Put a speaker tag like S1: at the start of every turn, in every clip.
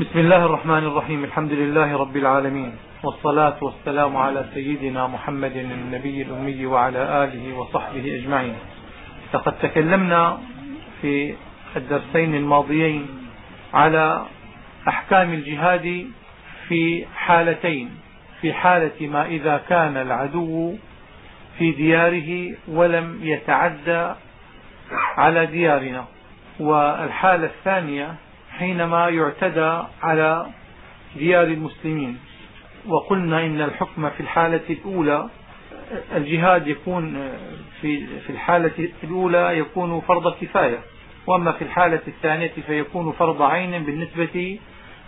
S1: بسم الله الرحمن الرحيم. الحمد لله رب العالمين. والصلاة والسلام على سيدنا محمد النبي الأمي وعلى آله وصحبه أجمعين. لقد تكلمنا في الدرسين الماضيين على أحكام الجهاد في حالتين في حالة ما إذا كان العدو في دياره ولم يتعدى على ديارنا. والحالة الثانية حينما يعتدى على ديار المسلمين. وقلنا إن الحكم في الحالة الأولى الجهاد يكون في في الحالة الأولى يكون فرض كفاية. وأما في الحالة الثانية فيكون فرض عين بالنسبة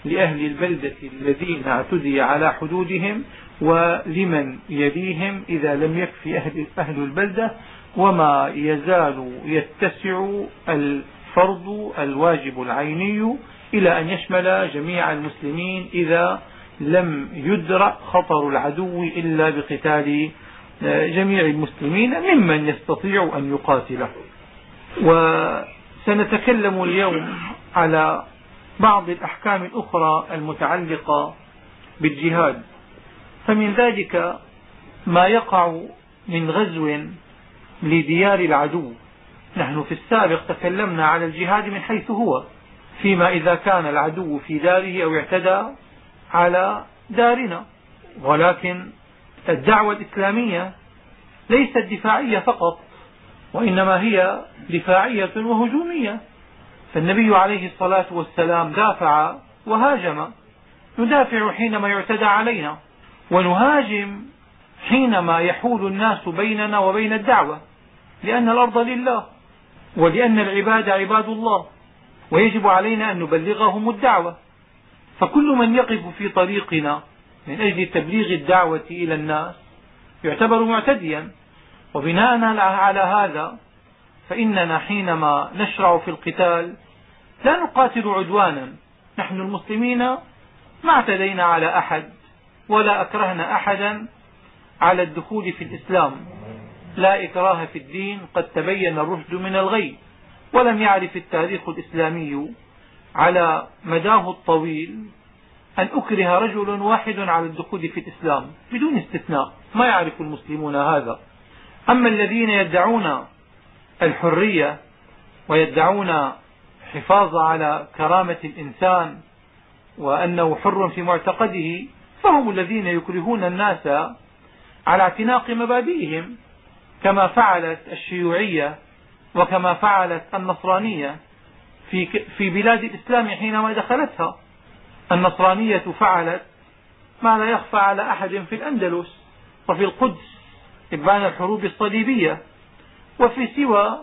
S1: لأهل البلدة الذين اعتدي على حدودهم ولمن يليهم إذا لم يكفي أهل, أهل البلدة. وما يزال يتسع الفرض الواجب العيني إلى أن يشمل جميع المسلمين إذا لم يدرأ خطر العدو إلا بقتال جميع المسلمين ممن يستطيع أن يقاتله. وسنتكلم اليوم على بعض الأحكام الأخرى المتعلقة بالجهاد. فمن ذلك ما يقع من غزو لديار العدو. نحن في السابق تكلمنا على الجهاد من حيث هو فيما إذا كان العدو في داره أو اعتدى على دارنا. ولكن الدعوة الإسلامية ليست دفاعية فقط وإنما هي دفاعية وهجومية. فالنبي عليه الصلاة والسلام دافع وهاجم. ندافع حينما يعتدى علينا ونهاجم حينما يحول الناس بيننا وبين الدعوة لأن الأرض لله. ولأن العباد عباد الله ويجب علينا أن نبلغهم الدعوة. فكل من يقف في طريقنا من أجل تبليغ الدعوة إلى الناس يعتبر معتديا. وبناء على هذا فإننا حينما نشرع في القتال لا نقاتل عدوانا. نحن المسلمين ما اعتدينا على أحد ولا أكرهنا أحدا على الدخول في الإسلام. لا إكراه في الدين قد تبين الرشد من الغي ولم يعرف التاريخ الإسلامي على مداه الطويل أن أكره رجل واحد على الدخول في الإسلام بدون استثناء ما يعرف المسلمون هذا. أما الذين يدعون الحرية ويدعون حفاظ على كرامة الإنسان وأنه حر في معتقده فهم الذين يكرهون الناس على اعتناق مبادئهم. كما فعلت الشيوعية وكما فعلت النصرانية في, في بلاد الإسلام حينما دخلتها. النصرانية فعلت ما لا يخفى على أحد في الأندلس وفي القدس إبان الحروب الصليبية. وفي سوى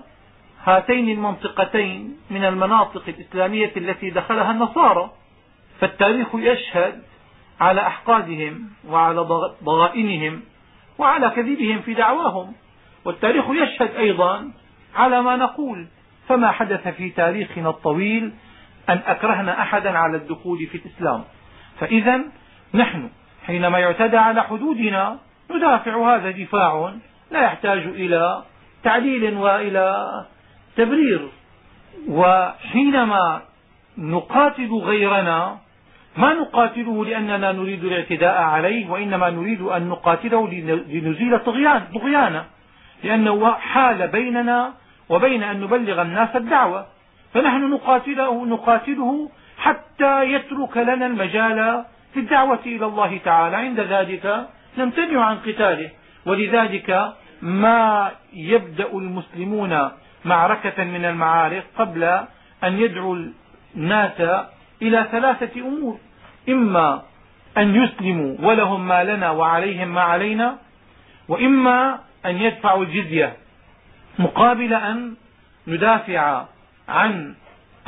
S1: هاتين المنطقتين من المناطق الإسلامية التي دخلها النصارى. فالتاريخ يشهد على أحقادهم وعلى ضغائنهم وعلى كذبهم في دعواهم. والتاريخ يشهد أيضا على ما نقول فما حدث في تاريخنا الطويل أن أكرهنا أحدا على الدخول في الإسلام. فإذا نحن حينما يعتدى على حدودنا ندافع هذا دفاع لا يحتاج إلى تعليل وإلى تبرير. وحينما نقاتل غيرنا ما نقاتله لأننا نريد الاعتداء عليه وإنما نريد أن نقاتله لنزيل طغيانه لأنه حال بيننا وبين أن نبلغ الناس الدعوة. فنحن نقاتله, نقاتله حتى يترك لنا المجال في الدعوة إلى الله تعالى. عند ذلك نمتنع عن قتاله. ولذلك ما يبدأ المسلمون معركة من المعارك قبل أن يدعوا الناس إلى ثلاثة أمور. إما أن يسلموا ولهم ما لنا وعليهم ما علينا وإما أن يدفعوا الجزية مقابل أن ندافع عن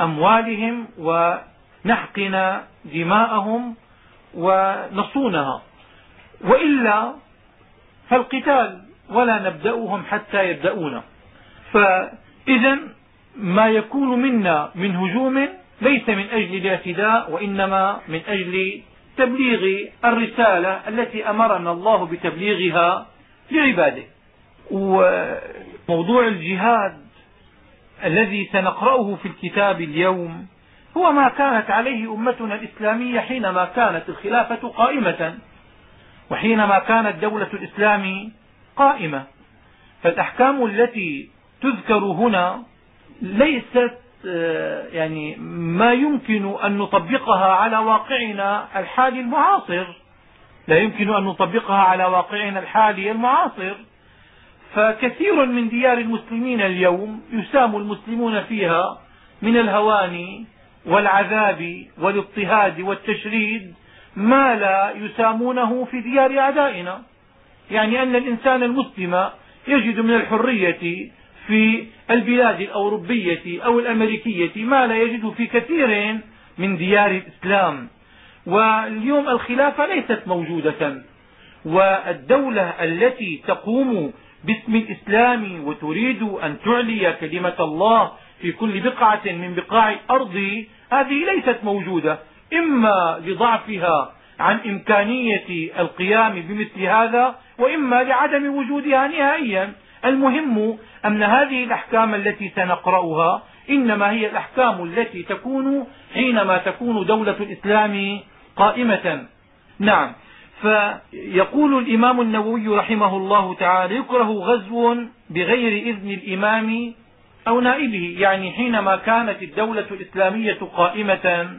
S1: أموالهم ونحقن دماءهم ونصونها. وإلا فالقتال ولا نبدأهم حتى يبدأونا. فإذا ما يكون منا من هجوم ليس من أجل الاعتداء وإنما من أجل تبليغ الرسالة التي أمرنا الله بتبليغها لعباده. وموضوع الجهاد الذي سنقرأه في الكتاب اليوم هو ما كانت عليه أمتنا الإسلامية حينما كانت الخلافة قائمة وحينما كانت دولة الإسلام قائمة. فالأحكام التي تذكر هنا ليست آه، يعني ما يمكن أن نطبقها على واقعنا الحالي المعاصر. لا يمكن أن نطبقها على واقعنا الحالي المعاصر. فكثير من ديار المسلمين اليوم يسام المسلمون فيها من الهوان والعذاب والاضطهاد والتشريد ما لا يسامونه في ديار أعدائنا. يعني أن الإنسان المسلم يجد من الحرية في البلاد الأوروبية أو الأمريكية ما لا يجد في كثير من ديار الإسلام. واليوم الخلافة ليست موجودة. والدولة التي تقوم باسم الإسلام وتريد أن تعلي كلمة الله في كل بقعة من بقاع الأرض. هذه ليست موجودة إما لضعفها عن إمكانية القيام بمثل هذا وإما لعدم وجودها نهائيا. المهم أن هذه الأحكام التي سنقرأها إنما هي الأحكام التي تكون حينما تكون دولة الإسلام قائمة. نعم. فيقول الإمام النووي رحمه الله تعالى يكره غزو بغير إذن الإمام أو نائبه. يعني حينما كانت الدولة الإسلامية قائمة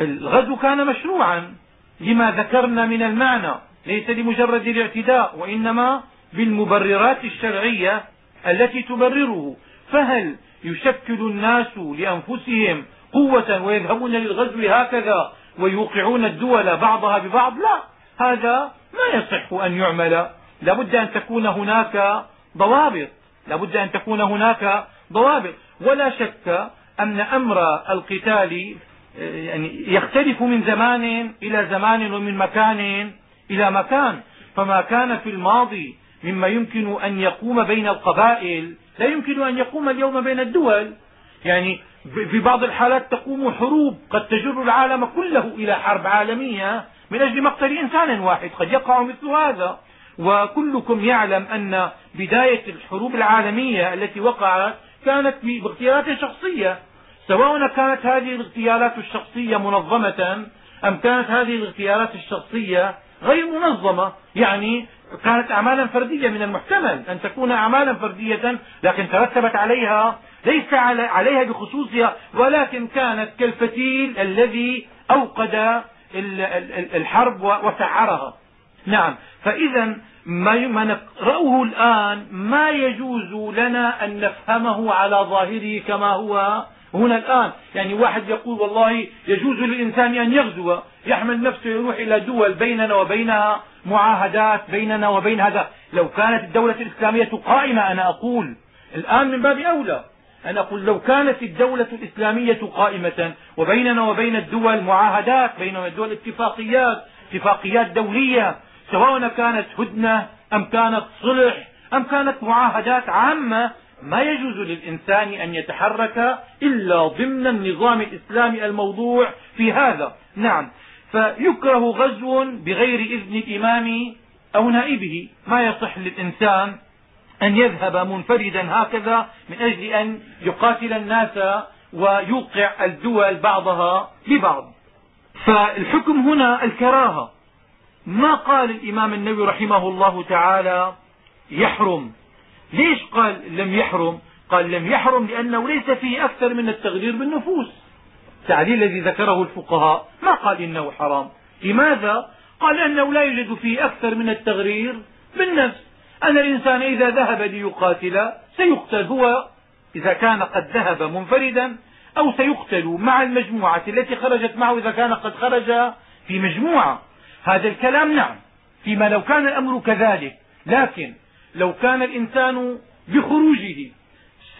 S1: الغزو كان مشروعا. لما ذكرنا من المعنى ليس لمجرد الاعتداء وإنما بالمبررات الشرعية التي تبرره. فهل يشكل الناس لأنفسهم قوة ويذهبون للغزو هكذا ويوقعون الدول بعضها ببعض؟ لا. هذا ما يصح أن يعمل. لا بد أن تكون هناك ضوابط. لا بد أن تكون هناك ضوابط. ولا شك أن أمر القتال يعني يختلف من زمان إلى زمان ومن مكان إلى مكان. فما كان في الماضي مما يمكن أن يقوم بين القبائل لا يمكن أن يقوم اليوم بين الدول. يعني في بعض الحالات تقوم حروب قد تجر العالم كله إلى حرب عالمية من أجل مقتل إنسان واحد قد يقع مثل هذا. وكلكم يعلم أن بداية الحروب العالمية التي وقعت كانت باغتيالات شخصية. سواء كانت هذه الاغتيالات الشخصية منظمة أم كانت هذه الاغتيالات الشخصية غير منظمة. يعني كانت أعمالا فردية من المحتمل أن تكون أعمالا فردية لكن ترتبت عليها ليس عليها بخصوصها ولكن كانت كالفتيل الذي أوقد الحرب وسعرها. نعم. فإذا ما نقرأه الآن ما يجوز لنا أن نفهمه على ظاهره كما هو هنا الآن. يعني واحد يقول والله يجوز للإنسان أن يغزو يحمل نفسه يروح إلى دول بيننا وبينها معاهدات بيننا وبين هذا. لو كانت الدولة الإسلامية قائمة أنا أقول الآن من باب أولى. أنا أقول لو كانت الدولة الإسلامية قائمة وبيننا وبين الدول معاهدات بيننا الدول اتفاقيات اتفاقيات دولية سواء كانت هدنة أم كانت صلح أم كانت معاهدات عامة ما يجوز للإنسان أن يتحرك إلا ضمن النظام الإسلامي الموضوع في هذا. نعم. فيكره غزو بغير إذن الإمام أو نائبه. ما يصح للإنسان أن يذهب منفردا هكذا من أجل أن يقاتل الناس ويوقع الدول بعضها ببعض. فالحكم هنا الكراهة. ما قال الإمام النووي رحمه الله تعالى يحرم؟ ليش قال لم يحرم؟ قال لم يحرم لأنه ليس فيه أكثر من التغرير بالنفوس. التعليل الذي ذكره الفقهاء. ما قال إنه حرام؟ لماذا؟ قال لأنه لا يوجد فيه أكثر من التغرير بالنفس. أن الإنسان إذا ذهب ليقاتل سيقتل. هو إذا كان قد ذهب منفردا أو سيقتل مع المجموعة التي خرجت معه إذا كان قد خرج في مجموعة. هذا الكلام نعم فيما لو كان الأمر كذلك. لكن لو كان الإنسان بخروجه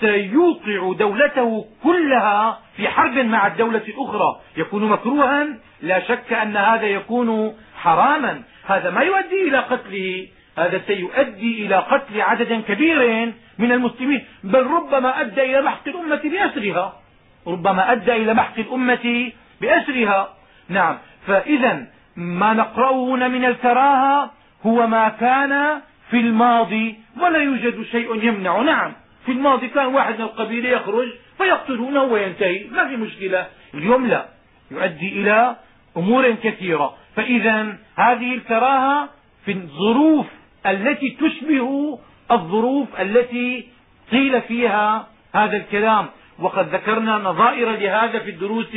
S1: سيوقع دولته كلها في حرب مع الدولة الأخرى. يكون مكروها؟ لا شك أن هذا يكون حراما. هذا ما يؤدي إلى قتله. هذا سيؤدي إلى قتل عدد كبير من المسلمين بل ربما أدى إلى محق الأمة بأسرها. ربما أدى إلى محق الأمة بأسرها. نعم. فإذا ما نقرأه هنا من الكراهة هو ما كان في الماضي ولا يوجد شيء يمنع. نعم. في الماضي كان واحد من القبيلة يخرج فيقتلونه وينتهي. ما في مشكلة. اليوم لا. يؤدي إلى أمور كثيرة. فإذا هذه الكراهة في الظروف التي تشبه الظروف التي قيل فيها هذا الكلام. وقد ذكرنا نظائر لهذا في الدروس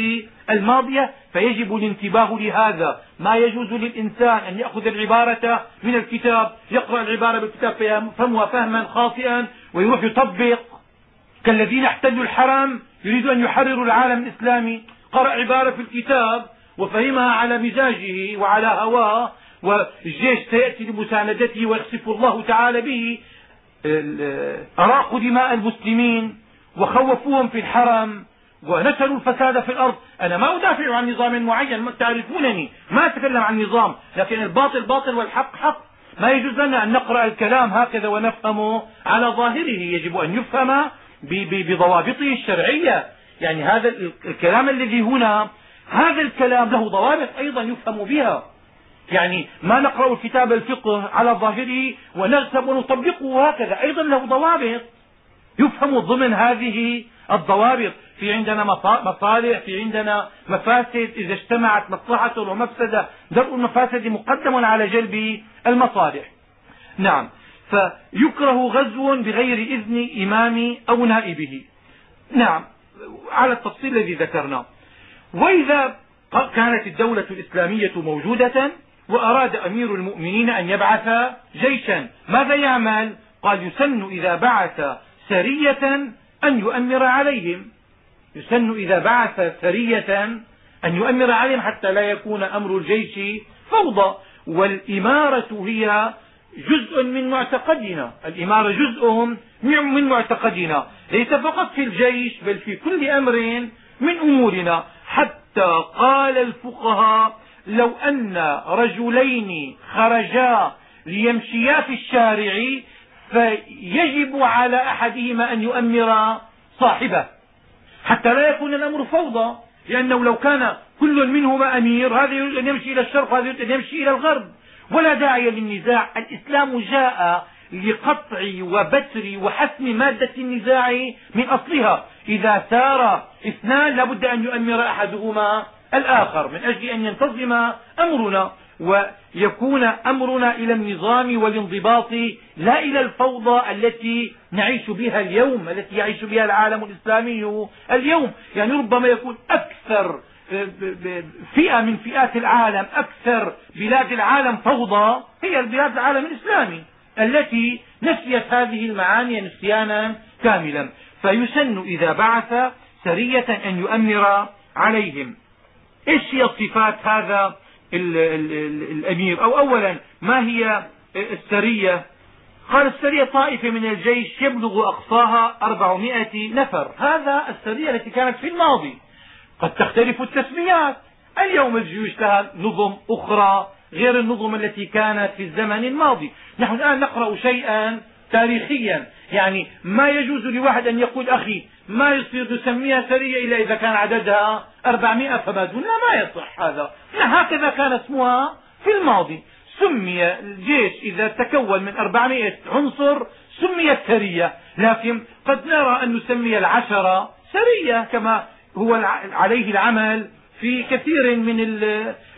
S1: الماضية فيجب الانتباه لهذا. ما يجوز للإنسان أن يأخذ العبارة من الكتاب يقرأ العبارة بالكتاب فيفهمها فهما خاطئا ويروح يطبق. كالذين احتلوا الحرم يريدوا أن يحرروا العالم الإسلامي. قرأ عبارة في الكتاب وفهمها على مزاجه وعلى هواه والجيش سيأتي لمساندته ويخسف الله تعالى به أراقوا دماء المسلمين وخوفوهم في الحرم ونشروا الفساد في الأرض. أنا ما أدافع عن نظام معين تعرفونني ما أتكلم عن نظام لكن الباطل باطل والحق حق. ما يجوز لنا أن نقرأ الكلام هكذا ونفهمه على ظاهره يجب أن يفهم بضوابطه الشرعية. يعني هذا الكلام الذي هنا هذا الكلام له ضوابط أيضا يفهم بها. يعني ما نقرأ كتاب الفقه على ظاهره ونغتب ونطبقه هكذا. أيضا له ضوابط. يفهم ضمن هذه الضوابط. في عندنا مصالح في عندنا مفاسد. إذا اجتمعت مصلحة ومفسدة درء المفاسد مقدم على جلب المصالح. نعم. فيكره غزو بغير إذن إمام أو نائبه. نعم. على التفصيل الذي ذكرناه. وإذا كانت الدولة الإسلامية موجودة وأراد أمير المؤمنين أن يبعث جيشا. ماذا يعمل؟ قال يسن إذا بعث سرية أن يؤمر عليهم. يسن إذا بعث سرية أن يؤمر عليهم حتى لا يكون أمر الجيش فوضى. والإمارة هي جزء من معتقدنا. الإمارة جزء من معتقدنا. ليس فقط في الجيش بل في كل أمر من أمورنا. حتى قال الفقهاء لو أن رجلين خرجا ليمشيا في الشارع فيجب على أحدهما أن يؤمر صاحبه حتى لا يكون الأمر فوضى لأنه لو كان كل منهما أمير هذا يريد أن يمشي إلى الشرق وهذا يريد أن يمشي إلى الغرب. ولا داعي للنزاع الإسلام جاء لقطع وبتر وحسم مادة النزاع من أصلها. إذا سار اثنان لابد أن يؤمر أحدهما الآخر من أجل أن ينتظم أمرنا ويكون أمرنا إلى النظام والانضباط لا إلى الفوضى التي نعيش بها اليوم التي يعيش بها العالم الإسلامي اليوم. يعني ربما يكون أكثر فئة من فئات العالم أكثر بلاد العالم فوضى هي بلاد العالم الإسلامي التي نسيت هذه المعاني نسيانا كاملا. فيسن إذا بعث سرية أن يؤمر عليهم. إيش هي صفات هذا ال ال ال الأمير؟ أو اولا ما هي السرية؟ قال السرية طائفة من الجيش يبلغ أقصاها أربعمائة نفر. هذا السرية التي كانت في الماضي. قد تختلف التسميات. اليوم الجيوش لها نظم أخرى غير النظم التي كانت في الزمن الماضي. نحن الآن نقرأ شيئا تاريخيا. يعني ما يجوز لواحد أن يقول أخي ما يصير نسميها سرية إلا إذا كان عددها أربعمائة فما دون. ما يصح هذا. هكذا كان اسمها في الماضي. سمي الجيش إذا تكون من أربعمائة عنصر سميت سرية. لكن قد نرى أن نسمي العشرة سرية كما هو عليه العمل في كثير من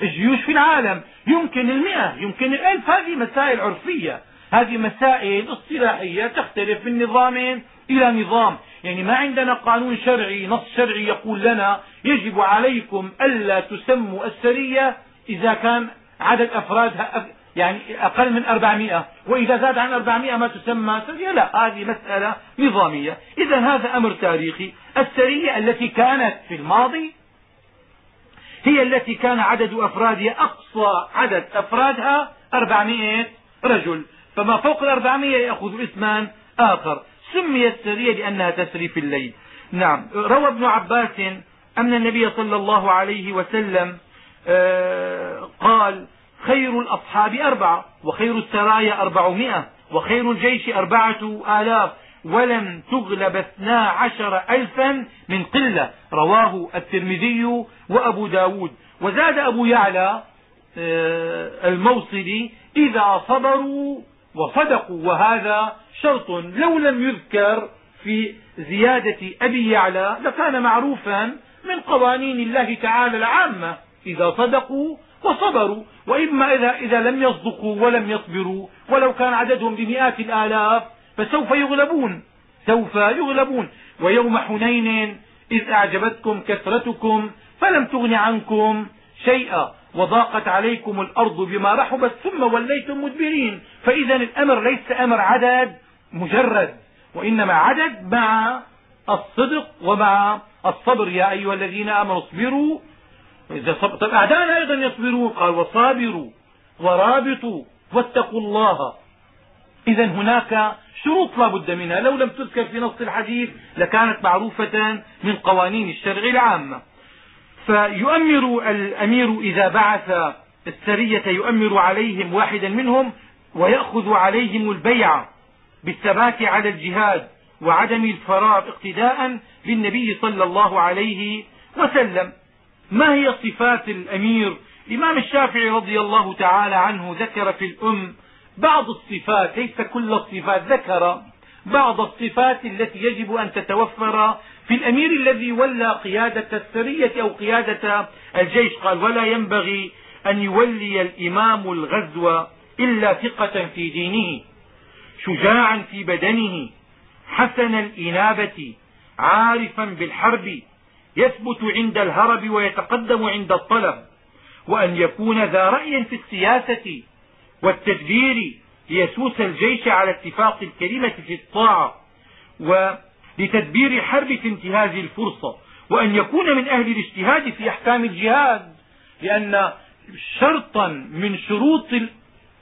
S1: الجيوش في العالم. يمكن المئة يمكن الألف هذه مسائل عرفية. هذه مسائل اصطلاحية تختلف من نظام إلى نظام. يعني ما عندنا قانون شرعي نص شرعي يقول لنا يجب عليكم ألا تسموا السرية إذا كان عدد أفرادها يعني أقل من أربعمائة. وإذا زاد عن أربعمائة ما تسمى سرية. لا هذه مسألة نظامية. إذا هذا أمر تاريخي. السرية التي كانت في الماضي هي التي كان عدد أفرادها أقصى عدد أفرادها أربعمائة رجل. فما فوق الأربعمائة يأخذ اسما آخر. سميت سرية لأنها تسري في الليل. نعم. روى ابن عباس أن النبي صلى الله عليه وسلم آه، قال خير الأصحاب أربعة وخير السرايا أربعمائة وخير الجيش أربعة آلاف ولم تغلب اثنا عشر ألفا من قلة. رواه الترمذي وأبو ب داود. وزاد أبو يعلى آه، الموصلي إذا صبروا وصدقوا وهذا شرط لو لم يذكر في زيادة أبي يعلى لكان معروفا من قوانين الله تعالى العامة. إذا صدقوا وصبروا وإما إذا, إذا لم يصدقوا ولم يصبروا ولو كان عددهم بمئات الآلاف فسوف يغلبون سوف يغلبون. ويوم حنين إذ أعجبتكم كثرتكم فلم تغن عنكم شيئا. وضاقت عليكم الأرض بما رحبت ثم وليتم مدبرين. فإذا الأمر ليس أمر عدد مجرد وإنما عدد مع الصدق ومع الصبر. يا أيها الذين آمنوا اصبروا. إذا صبر طب أعدانا أيضا يصبرون. قال وصابروا ورابطوا واتقوا الله. إذا هناك شروط لا بد منها. لو لم تذكر في نص الحديث لكانت معروفة من قوانين الشرع العامة فيؤمر الأمير إذا بعث السرية يؤمر عليهم واحدا منهم ويأخذ عليهم البيع بالثبات على الجهاد وعدم الفرار اقتداء بالنبي صلى الله عليه وسلم. ما هي صفات الأمير؟ الإمام الشافعي رضي الله تعالى عنه ذكر في الأم بعض الصفات ليس كل الصفات ذكر بعض الصفات التي يجب أن تتوفر في الأمير الذي ولى قيادة السرية أو قيادة الجيش قال ولا ينبغي أن يولي الإمام الغزو إلا ثقة في دينه شجاعا في بدنه حسن الإنابة عارفا بالحرب يثبت عند الهرب ويتقدم عند الطلب وأن يكون ذا رأي في السياسة والتدبير ليسوس الجيش على اتفاق الكلمة في الطاعة. ولتدبير الحرب في انتهاز الفرصة وأن يكون من أهل الاجتهاد في أحكام الجهاد لأن شرطا من شروط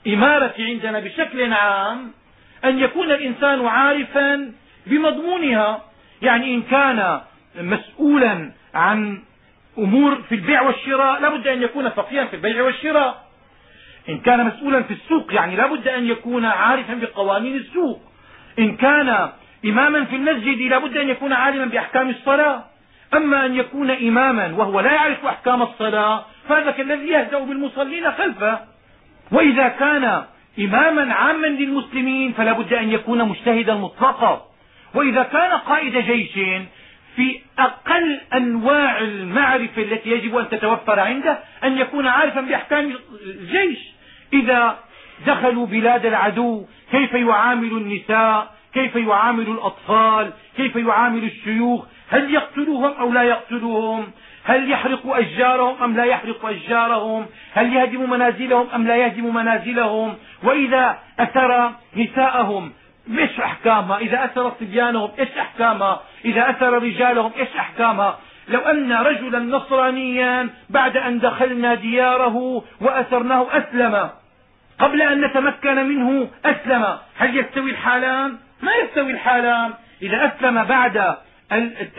S1: الإمارة عندنا بشكل عام أن يكون الإنسان عارفا بمضمونها يعني إن كان مسؤولا عن أمور في البيع والشراء لا بد أن يكون فقيها في البيع والشراء. إن كان مسؤولا في السوق يعني لا بد أن يكون عارفا بقوانين السوق. إن كان إماما في المسجد لا بد أن يكون عالما بأحكام الصلاة. أما أن يكون إماما وهو لا يعرف أحكام الصلاة فهذا كالذي يهزأ بالمصلين خلفه. وإذا كان إماما عاما للمسلمين فلا بد أن يكون مجتهدا مطلقا. وإذا كان قائد جيش في أقل أنواع المعرفة التي يجب أن تتوفر عنده أن يكون عارفا بأحكام الجيش. إذا دخلوا بلاد العدو كيف يعامل النساء؟ كيف يعامل الأطفال؟ كيف يعامل الشيوخ؟ هل يقتلوهم أو لا يقتلوهم؟ هل يحرق أشجارهم أم لا يحرق أشجارهم؟ هل يهدم منازلهم أم لا يهدم منازلهم؟ وإذا أثر نساءهم إيش أحكامها؟ إذا أثر صبيانهم إيش أحكامها؟ إذا أثر رجالهم إيش أحكامها؟ لو أن رجلا نصرانيا بعد أن دخلنا دياره وأثرناه أسلم قبل أن نتمكن منه أسلم هل يستوي الحالان؟ ما يستوي الحالان. إذا أسلم بعد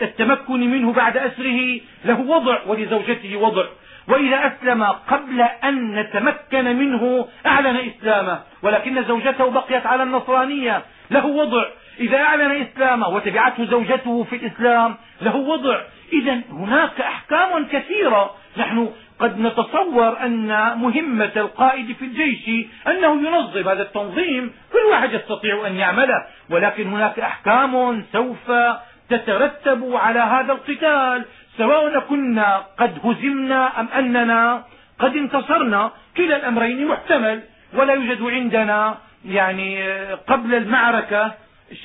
S1: التمكن منه بعد أسره له وضع ولزوجته وضع. وإذا أسلم قبل أن نتمكن منه أعلن إسلامه. ولكن زوجته بقيت على النصرانية له وضع. إذا أعلن إسلامه وتبعته زوجته في الإسلام له وضع. إذا هناك أحكام كثيرة. نحن قد نتصور أن مهمة القائد في الجيش أنه ينظم هذا التنظيم كل واحد يستطيع أن يعمله ولكن هناك أحكام سوف تترتب على هذا القتال سواء كنا قد هزمنا أم أننا قد انتصرنا كلا الأمرين محتمل ولا يوجد عندنا يعني قبل المعركة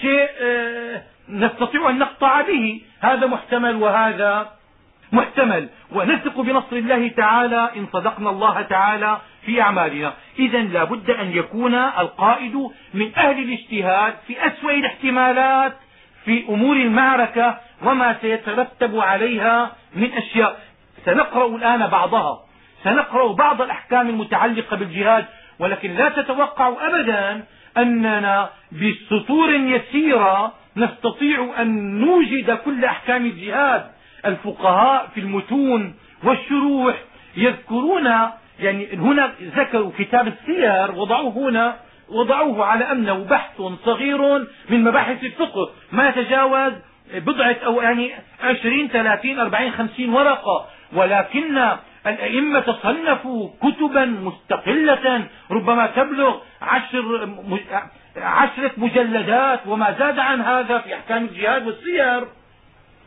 S1: شيء آه، نستطيع أن نقطع به هذا محتمل وهذا محتمل ونثق بنصر الله تعالى إن صدقنا الله تعالى في أعمالنا. إذا لا بد أن يكون القائد من أهل الاجتهاد في أسوأ الاحتمالات في أمور المعركة وما سيترتب عليها من أشياء. سنقرأ الآن بعضها. سنقرأ بعض الأحكام المتعلقة بالجهاد ولكن لا تتوقعوا أبدا أننا بسطور يسيرة نستطيع أن نوجد كل أحكام الجهاد. الفقهاء في المتون والشروح يذكرون يعني هنا ذكروا كتاب السير وضعوه هنا وضعوه على أنه بحث صغير من مباحث الفقه ما يتجاوز بضعة أو يعني عشرين ثلاثين أربعين خمسين ورقة. ولكن الأئمة صنفوا كتبا مستقلة ربما تبلغ عشر عشرة مجلدات وما زاد عن هذا في أحكام الجهاد والسير.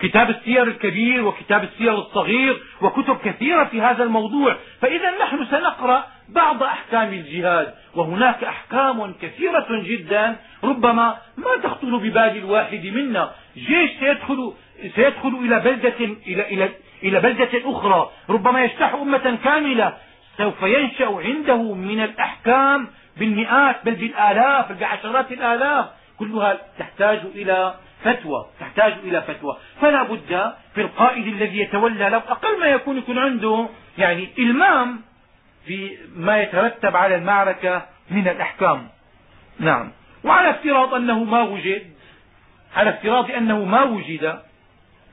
S1: كتاب السير الكبير وكتاب السير الصغير وكتب كثيرة في هذا الموضوع. فإذا نحن سنقرأ بعض أحكام الجهاد وهناك أحكام كثيرة جدا. ربما ما تخطر ببال الواحد منا. جيش سيدخل, سيدخل إلى بلدة إلى, إلى, إلى بلدة أخرى. ربما يجتاح أمة كاملة. سوف ينشأ عنده من الأحكام بالمئات بل بالآلاف بل بعشرات الآلاف. كلها تحتاج إلى فتوى تحتاج إلى فتوى. فلا بد في القائد الذي يتولى لو أقل ما يكون يكون عنده يعني إلمام في ما يترتب على المعركة من الأحكام. نعم. وعلى افتراض أنه ما وجد على افتراض أنه ما وجد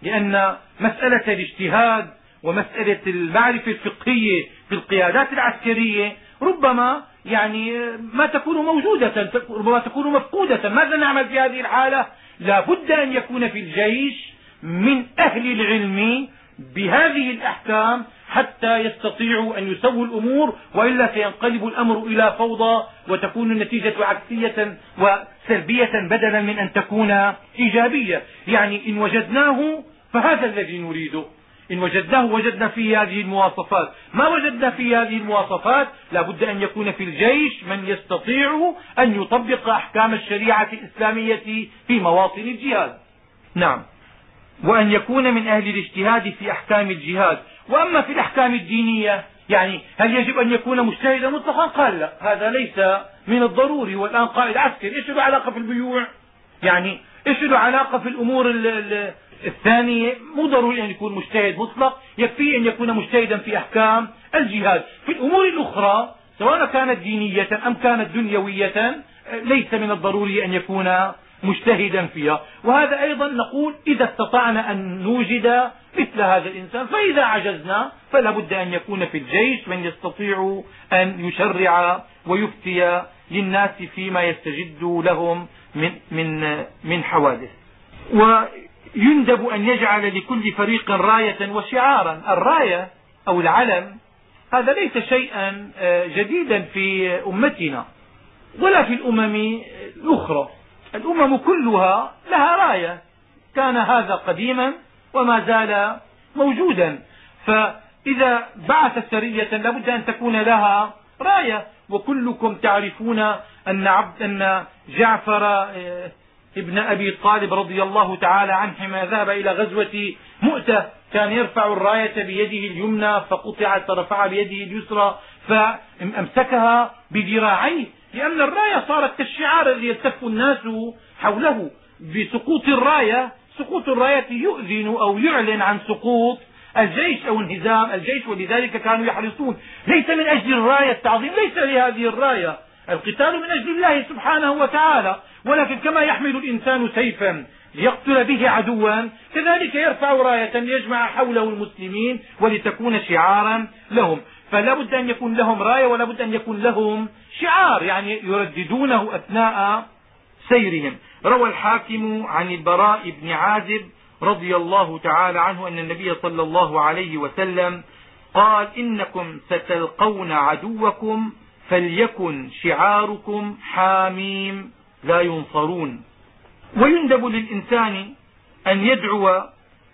S1: لأن مسألة الاجتهاد ومسألة المعرفة الفقهية في القيادات العسكرية ربما يعني ما تكون موجودة ربما تكون مفقودة. ماذا نعمل في هذه الحالة؟ لا بد أن يكون في الجيش من أهل العلم بهذه الأحكام حتى يستطيعوا أن يسووا الأمور وإلا سينقلب الأمر إلى فوضى وتكون النتيجة عكسية وسلبية بدلا من أن تكون إيجابية. يعني إن وجدناه فهذا الذي نريده. إن وجدناه وجدنا فيه هذه المواصفات. ما وجدنا فيه هذه المواصفات؟ لا بد أن يكون في الجيش من يستطيع أن يطبق أحكام الشريعة الإسلامية في مواطن الجهاد. نعم. وأن يكون من أهل الاجتهاد في أحكام الجهاد. وأما في الأحكام الدينية يعني هل يجب أن يكون مجتهدا مطلقا؟ قال لا. هذا ليس من الضروري. والآن قائد عسكري إيش له علاقة في البيوع. يعني إيش له علاقة في الأمور الثانية مو ضروري أن يكون مجتهد مطلق يكفي أن يكون مجتهدا في أحكام الجهاد. في الأمور الأخرى سواء كانت دينية أم كانت دنيوية ليس من الضروري أن يكون مجتهدا فيها. وهذا أيضا نقول إذا استطعنا أن نوجد مثل هذا الإنسان. فإذا عجزنا فلا بد أن يكون في الجيش من يستطيع أن يشرع ويفتي للناس فيما يستجد لهم من, من, من حوادث. ويندب أن يجعل لكل فريق راية وشعارا. الراية أو العلم هذا ليس شيئا آه، جديدا في أمتنا ولا في الأمم الأخرى. الأمم كلها لها راية. كان هذا قديما وما زال موجودا. فإذا بعث سرية لابد أن تكون لها راية. وكلكم تعرفون أن عبد أن جعفر آه، ابن أبي طالب رضي الله تعالى عنه حينما ذهب إلى غزوة مؤتة كان يرفع الراية بيده اليمنى فقطعت فرفعها بيده اليسرى فامسكها بذراعيه لأن الراية صارت كالشعار الذي يلتف الناس حوله. بسقوط الراية سقوط الراية يؤذن أو يعلن عن سقوط الجيش أو انهزام الجيش ولذلك كانوا يحرصون. ليس من أجل الراية التعظيم ليس لهذه الراية. القتال من أجل الله سبحانه وتعالى ولكن كما يحمل الإنسان سيفا ليقتل به عدوا كذلك يرفع راية ليجمع حوله المسلمين ولتكون شعارا لهم. فلا بد أن يكون لهم راية ولا بد أن يكون لهم شعار يعني يرددونه أثناء سيرهم. روى الحاكم عن البراء بن عازب رضي الله تعالى عنه أن النبي صلى الله عليه وسلم قال إنكم ستلقون عدوكم فليكن شعاركم حاميم لا ينصرون. ويندب للإنسان أن يدعو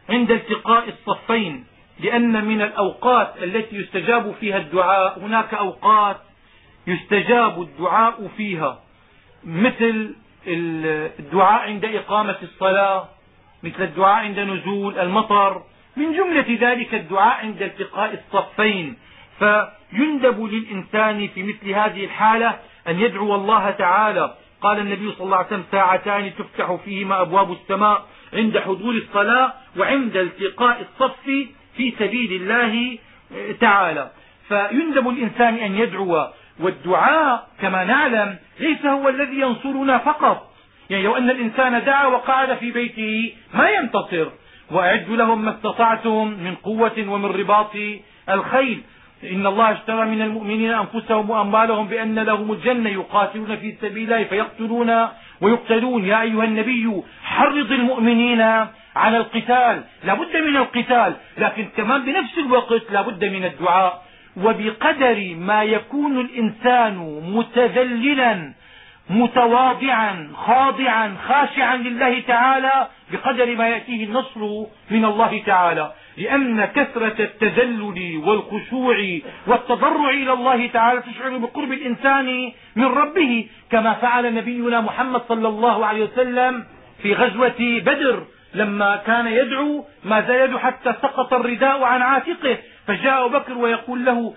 S1: عند التقاء الصفين لأن من الأوقات التي يستجاب فيها الدعاء هناك أوقات يستجاب الدعاء فيها مثل الدعاء عند إقامة الصلاة مثل الدعاء عند نزول المطر من جملة ذلك الدعاء عند التقاء الصفين. فيندب للإنسان في مثل هذه الحالة أن يدعو الله تعالى. قال النبي صلى الله عليه وسلم ساعتان تفتح فيهما أبواب السماء عند حضور الصلاة وعند التقاء الصف في سبيل الله تعالى. فيندب الإنسان أن يدعو والدعاء كما نعلم ليس هو الذي ينصرنا فقط. يعني لو أن الإنسان دعا وقعد في بيته ما ينتصر. وأعدوا لهم ما استطعتم من قوة ومن رباط الخيل. إن الله اشترى من المؤمنين أنفسهم وأموالهم بأن لهم الجنة يقاتلون في سبيل الله فيقتلون ويقتلون. يا أيها النبي حرض المؤمنين على القتال. لا بد من القتال لكن كمان بنفس الوقت لا بد من الدعاء. وبقدر ما يكون الإنسان متذللا متواضعا خاضعا خاشعا لله تعالى بقدر ما يأتيه النصر من الله تعالى. لأن كثرة التذلل والخشوع والتضرع إلى الله تعالى تشعر بقرب الإنسان من ربه كما فعل نبينا محمد صلى الله عليه وسلم في غزوة بدر. لما كان يدعو ما زال حتى سقط الرداء عن عاتقه. فجاء أبو بكر ويقول له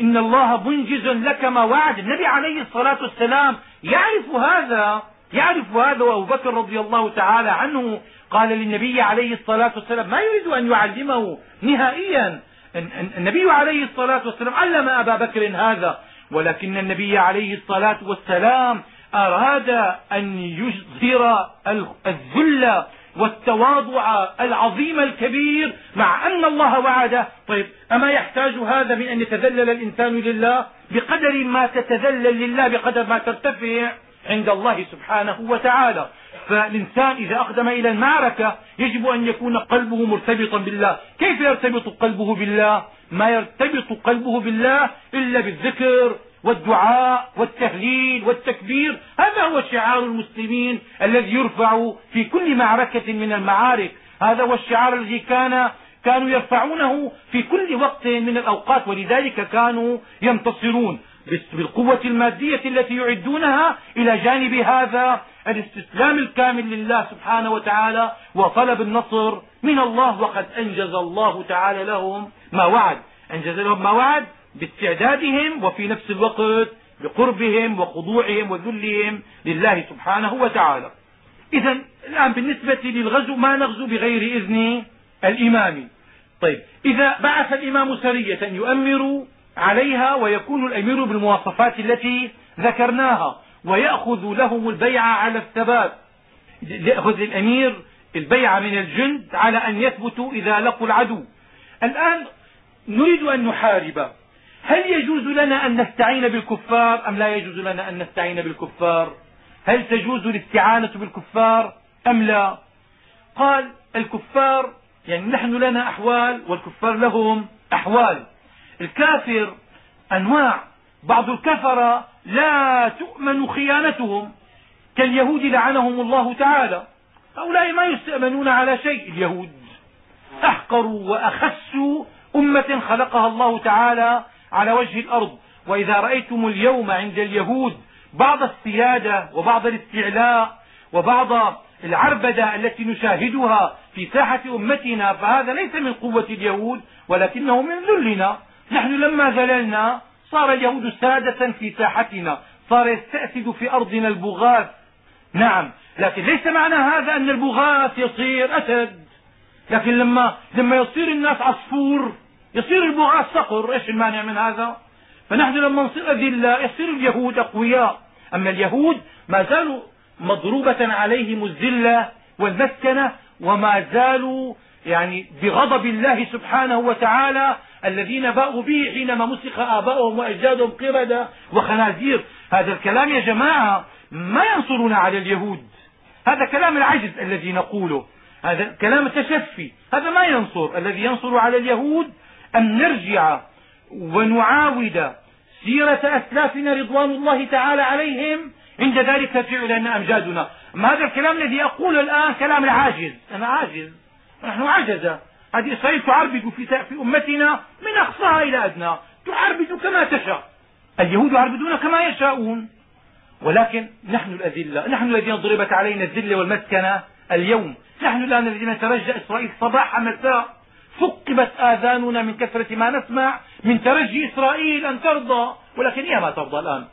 S1: إن الله منجز لك ما وعد. النبي عليه الصلاة والسلام يعرف هذا يعرف هذا. وأبو بكر رضي الله تعالى عنه قال للنبي عليه الصلاة والسلام ما يريد أن يعلمه نهائيا. النبي عليه الصلاة والسلام علم أبا بكر هذا. ولكن النبي عليه الصلاة والسلام أراد أن يظهر الذل والتواضع العظيم الكبير مع أن الله وعده. طيب أما يحتاج هذا من أن يتذلل الإنسان لله؟ بقدر ما تتذلل لله بقدر ما ترتفع عند الله سبحانه وتعالى. فالإنسان إذا أقدم إلى المعركة يجب أن يكون قلبه مرتبطا بالله. كيف يرتبط قلبه بالله؟ ما يرتبط قلبه بالله إلا بالذكر والدعاء والتهليل والتكبير هذا هو شعار المسلمين الذي يرفع في كل معركة من المعارك. هذا هو الشعار الذي كان كانوا يرفعونه في كل وقت من الأوقات ولذلك كانوا ينتصرون. بالقوة المادية التي يعدونها إلى جانب هذا الاستسلام الكامل لله سبحانه وتعالى وطلب النصر من الله. وقد أنجز الله تعالى لهم ما وعد. أنجز لهم ما وعد؟ باستعدادهم وفي نفس الوقت بقربهم وخضوعهم وذلهم لله سبحانه وتعالى. إذا الآن بالنسبة للغزو ما نغزو بغير إذن الإمام؟ طيب إذا بعث الإمام سرية يؤمر عليها ويكون الأمير بالمواصفات التي ذكرناها ويأخذ لهم البيعة على الثبات. يأخذ الأمير البيعة من الجند على أن يثبتوا إذا لقوا العدو. الآن نريد أن نحارب. هل يجوز لنا أن نستعين بالكفار أم لا يجوز لنا أن نستعين بالكفار؟ هل تجوز الاستعانة بالكفار أم لا؟ قال الكفار يعني نحن لنا أحوال والكفار لهم أحوال. الكافر أنواع. بعض الكفر لا تؤمن خيانتهم. كاليهود لعنهم الله تعالى. هؤلاء ما يستأمنون على شيء. اليهود أحقروا وأخسوا أمة خلقها الله تعالى على وجه الأرض. وإذا رأيتم اليوم عند اليهود بعض السيادة وبعض الاستعلاء وبعض العربدة التي نشاهدها في ساحة أمتنا فهذا ليس من قوة اليهود ولكنه من ذلنا. نحن لما ذللنا صار اليهود سادة في ساحتنا صار يستأسد في أرضنا البغاث. نعم لكن ليس معنى هذا أن البغاث يصير أسد. لكن لما لما يصير الناس عصفور يصير البغاث صقر إيش المانع من هذا؟ فنحن لما نصير أذلة يصير اليهود أقوياء. أما اليهود ما زالوا مضروبة عليهم الذلة والمسكنة وما زالوا يعني بغضب الله سبحانه وتعالى الذين باءوا به حينما مسخ آباؤهم وأجدادهم قردة وخنازير. هذا الكلام يا جماعة ما ينصرنا على اليهود. هذا كلام العجز الذي نقوله. هذا كلام التشفي هذا ما ينصر. الذي ينصر على اليهود أن نرجع ونعاود سيرة أسلافنا رضوان الله تعالى عليهم عند ذلك ترجع لنا أمجادنا ما هذا الكلام الذي أقوله الآن كلام العاجز. أنا عاجز. نحن عجزة. هذه إسرائيل تعربد في, في أمتنا من أقصاها إلى أدنى. تعربد كما تشاء. اليهود يعربدون كما يشاءون. ولكن نحن الأذلة. نحن الذين ضربت علينا الذلة والمسكنة اليوم. نحن الآن الذين نترجى إسرائيل صباح مساء. ثقبت آذاننا من كثرة ما نسمع من ترجي إسرائيل أن ترضى. ولكن هي ما ترضى الآن.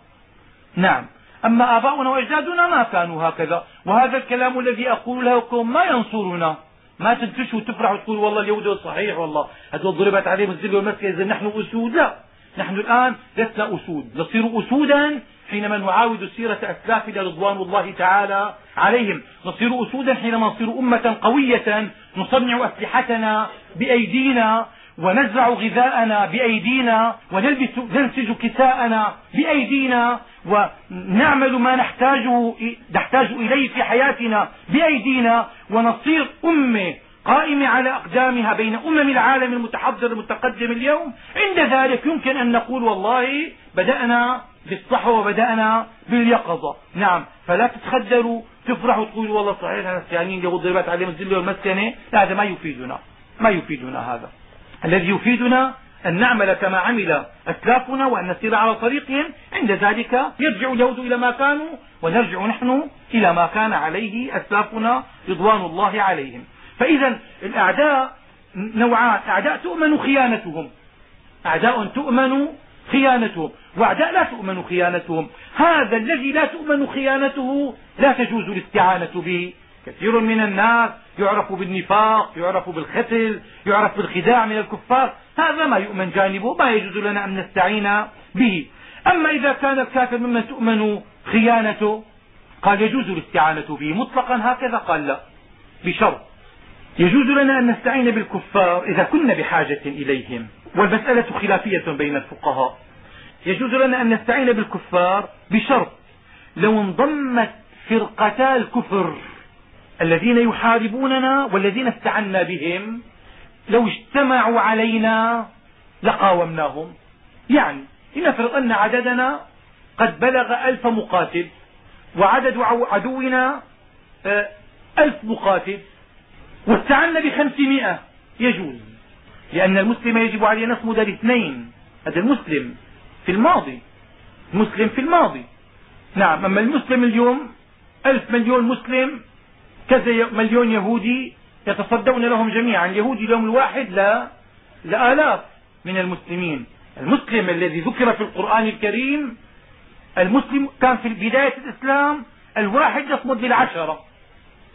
S1: نعم. أما آباؤنا وأجدادنا ما كانوا هكذا. وهذا الكلام الذي أقول لكم ما ينصرنا. ما تنتشوا وتفرحوا وتقولوا والله اليهود صحيح والله. هذول ضربت عليهم الذل والمسكنة إذا نحن أسود لا نحن الآن لسنا أسود. نصير أسودا حينما نعاود سيرة أسلافنا رضوان الله تعالى عليهم. نصير أسودا حينما نصير أمة قوية. نصنع أسلحتنا بأيدينا ونزرع غذاءنا بأيدينا ونلبس ننسج كساءنا بأيدينا ونعمل ما نحتاجه نحتاج إليه في حياتنا بأيدينا. ونصير أمة قائمة على أقدامها بين أمم العالم المتحضر المتقدم اليوم. عند ذلك يمكن أن نقول والله بدأنا بالصحوة وبدأنا باليقظة. نعم فلا تتخدروا. تفرحوا تقولوا والله صحيح إحنا نسيانين اليهود ضربت عليهم الذله والمسكنة. لا هذا ما يفيدنا. ما يفيدنا هذا. الذي يفيدنا أن نعمل كما عمل أسلافنا وأن نسير على طريقهم. عند ذلك يرجع اليهود إلى ما كانوا ونرجع نحن إلى ما كان عليه أسلافنا رضوان الله عليهم. فإذا الأعداء نوعان أعداء تؤمن خيانتهم. أعداء تؤمن خيانتهم. وأعداء لا تؤمن خيانتهم. هذا الذي لا تؤمن خيانته لا تجوز الاستعانة به. كثير من الناس يعرف بالنفاق يعرف بالختل يعرف بالخداع من الكفار. هذا ما يؤمن جانبه ما يجوز لنا أن نستعين به. أما إذا كان الكافر ممن تؤمن خيانته قال يجوز الاستعانة به. مطلقا هكذا قال لا بشرط يجوز لنا أن نستعين بالكفار إذا كنا بحاجة إليهم. والمسألة خلافية بين الفقهاء. يجوز لنا أن نستعين بالكفار بشرط لو انضمت فرقتا الكفر الذين يحاربوننا والذين استعنا بهم لو اجتمعوا علينا لقاومناهم. يعني لنفرض أن عددنا قد بلغ ألف مقاتل وعدد عدونا آه، ألف مقاتل. واستعنا بخمسمائة. يجوز. لأن المسلم يجب عليه ان نصمد الاثنين. هذا المسلم في الماضي. مسلم في الماضي. نعم أما المسلم اليوم ألف مليون مسلم كذا مليون يهودي يتصدون لهم جميعا. اليهودي اليوم الواحد لا لآلاف من المسلمين. المسلم الذي ذكر في القرآن الكريم المسلم كان في بداية الإسلام الواحد يصمد للعشرة.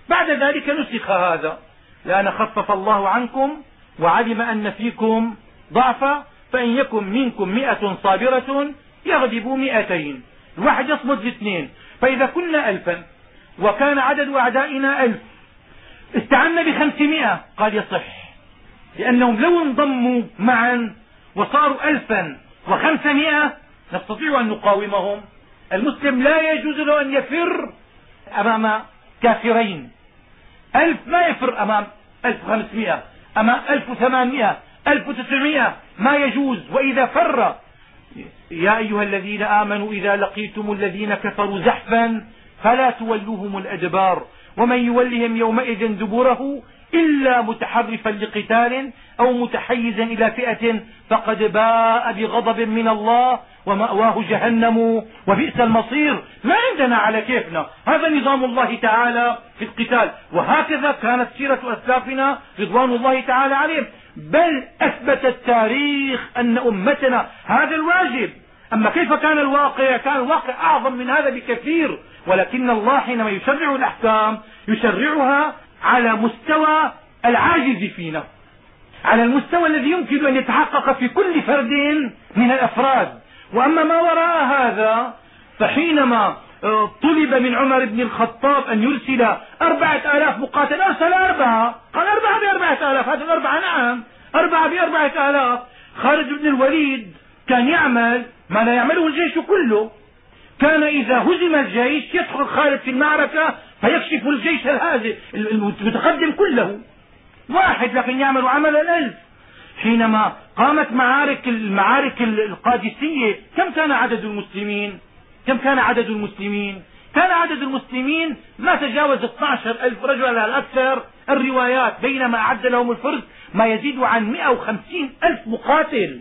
S1: بعد ذلك نسخ هذا. لأن خفف الله عنكم وعلم أن فيكم ضعفا فإن يكن منكم مئة صابرة يغلبوا مئتين. الواحد يصمد لاثنين. فإذا كنا ألفا وكان عدد أعدائنا ألف. استعنا بخمسمائة قال يصح. لأنهم لو انضموا معا وصاروا ألفا وخمسمائة نستطيع أن نقاومهم. المسلم لا يجوز له أن يفر أمام كافرين. ألف ما يفر أمام ألف وخمسمائة أمام ألف وثمانمائة ألف وتسعمائة ما يجوز. وإذا فر يا أيها الذين آمنوا إذا لقيتم الذين كفروا زحفا فلا تولوهم الأدبار. ومن يولهم يومئذ دبره إلا متحرفا لقتال أو متحيزا إلى فئة فقد باء بغضب من الله ومأواه جهنم وبئس المصير. ما عندنا على كيفنا؟ هذا نظام الله تعالى في القتال. وهكذا كانت سيرة أسلافنا رضوان الله تعالى عليهم. بل أثبت التاريخ أن أمتنا هذا الواجب. أما كيف كان الواقع؟ كان الواقع أعظم من هذا بكثير. ولكن الله حينما يشرع الأحكام يشرعها على مستوى العاجز فينا. على المستوى الذي يمكن أن يتحقق في كل فرد من الأفراد. وأما ما وراء هذا فحينما آه، طلب من عمر بن الخطاب أن يرسل أربعة آلاف مقاتل أرسل أربعة قال أربعة بأربعة آلاف هذه الأربعة نعم أربعة بأربعة آلاف. خالد بن الوليد كان يعمل ما لا يعمله الجيش كله. كان إذا هزم الجيش يدخل خالد في المعركة فيكشف الجيش المتقدم كله. واحد لكن يعمل عمل الألف حينما قامت معارك المعارك القادسية كم كان عدد المسلمين؟ كم كان عدد المسلمين؟ كان عدد المسلمين ما تجاوز 12 ألف رجل على الأكثر. الروايات بينما أعد لهم الفرس ما يزيد عن 150 ألف مقاتل.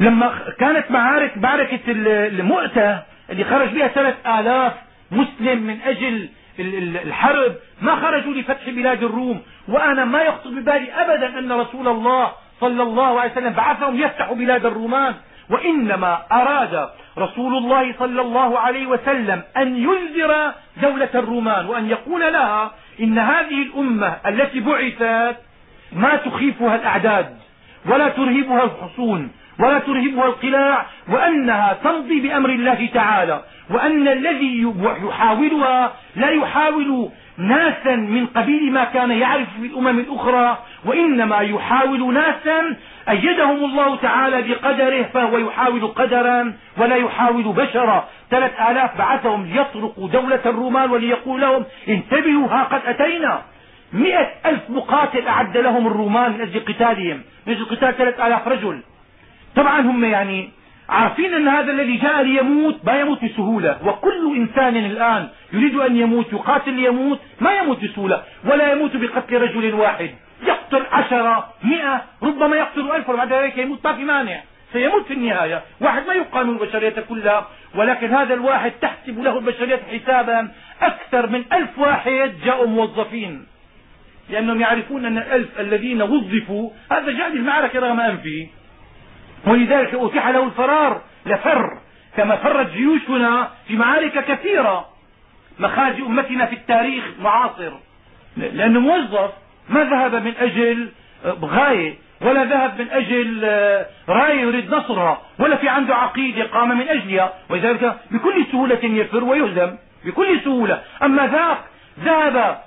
S1: لما كانت معارك معركة المؤتة اللي خرج بها ثلاث آلاف مسلم من أجل الحرب ما خرجوا لفتح بلاد الروم. وأنا ما يخطر ببالي أبدا أن رسول الله صلى الله عليه وسلم بعثهم يفتحوا بلاد الرومان. وإنما أراد رسول الله صلى الله عليه وسلم أن ينذر دولة الرومان وأن يقول لها إن هذه الأمة التي بعثت ما تخيفها الأعداد ولا ترهبها الحصون. ولا ترهبها القلاع وأنها تمضي بأمر الله تعالى وأن الذي يحاولها لا يحاول ناسا من قبيل ما كان يعرف في الأمم الأخرى وإنما يحاول ناسا أيدهم الله تعالى بقدره فهو يحاول قدرا ولا يحاول بشرا. ثلاث آلاف بعثهم ليطرقوا دولة الرومان وليقول لهم انتبهوا ها قد أتينا. مئة ألف مقاتل أعد لهم الرومان من أجل قتالهم من أجل قتال ثلاث آلاف رجل. طبعا هم يعني
S2: عارفين أن هذا الذي جاء ليموت ما يموت بسهولة. وكل إنسان الآن يريد أن يموت يقاتل ليموت ما يموت بسهولة. ولا يموت بقتل رجل واحد. يقتل عشرة مئة ربما يقتل ألف وبعد ذلك يموت ما في مانع. سيموت في النهاية. واحد ما يقام البشرية كلها. ولكن هذا الواحد تحسب له البشرية حسابا أكثر من ألف واحد جاءوا موظفين. لأنهم يعرفون أن الألف الذين وظفوا هذا جاء للمعركة رغم أنفه. ولذلك أتيح له الفرار لفر كما فرت جيوشنا في معارك كثيرة. مخازي أمتنا في التاريخ معاصر. لأنه موظف ما ذهب من أجل غاية ولا ذهب من أجل راية يريد نصرها ولا في عنده عقيدة قام من أجلها. ولذلك بكل سهولة يفر ويهزم بكل سهولة. أما ذاك ذهب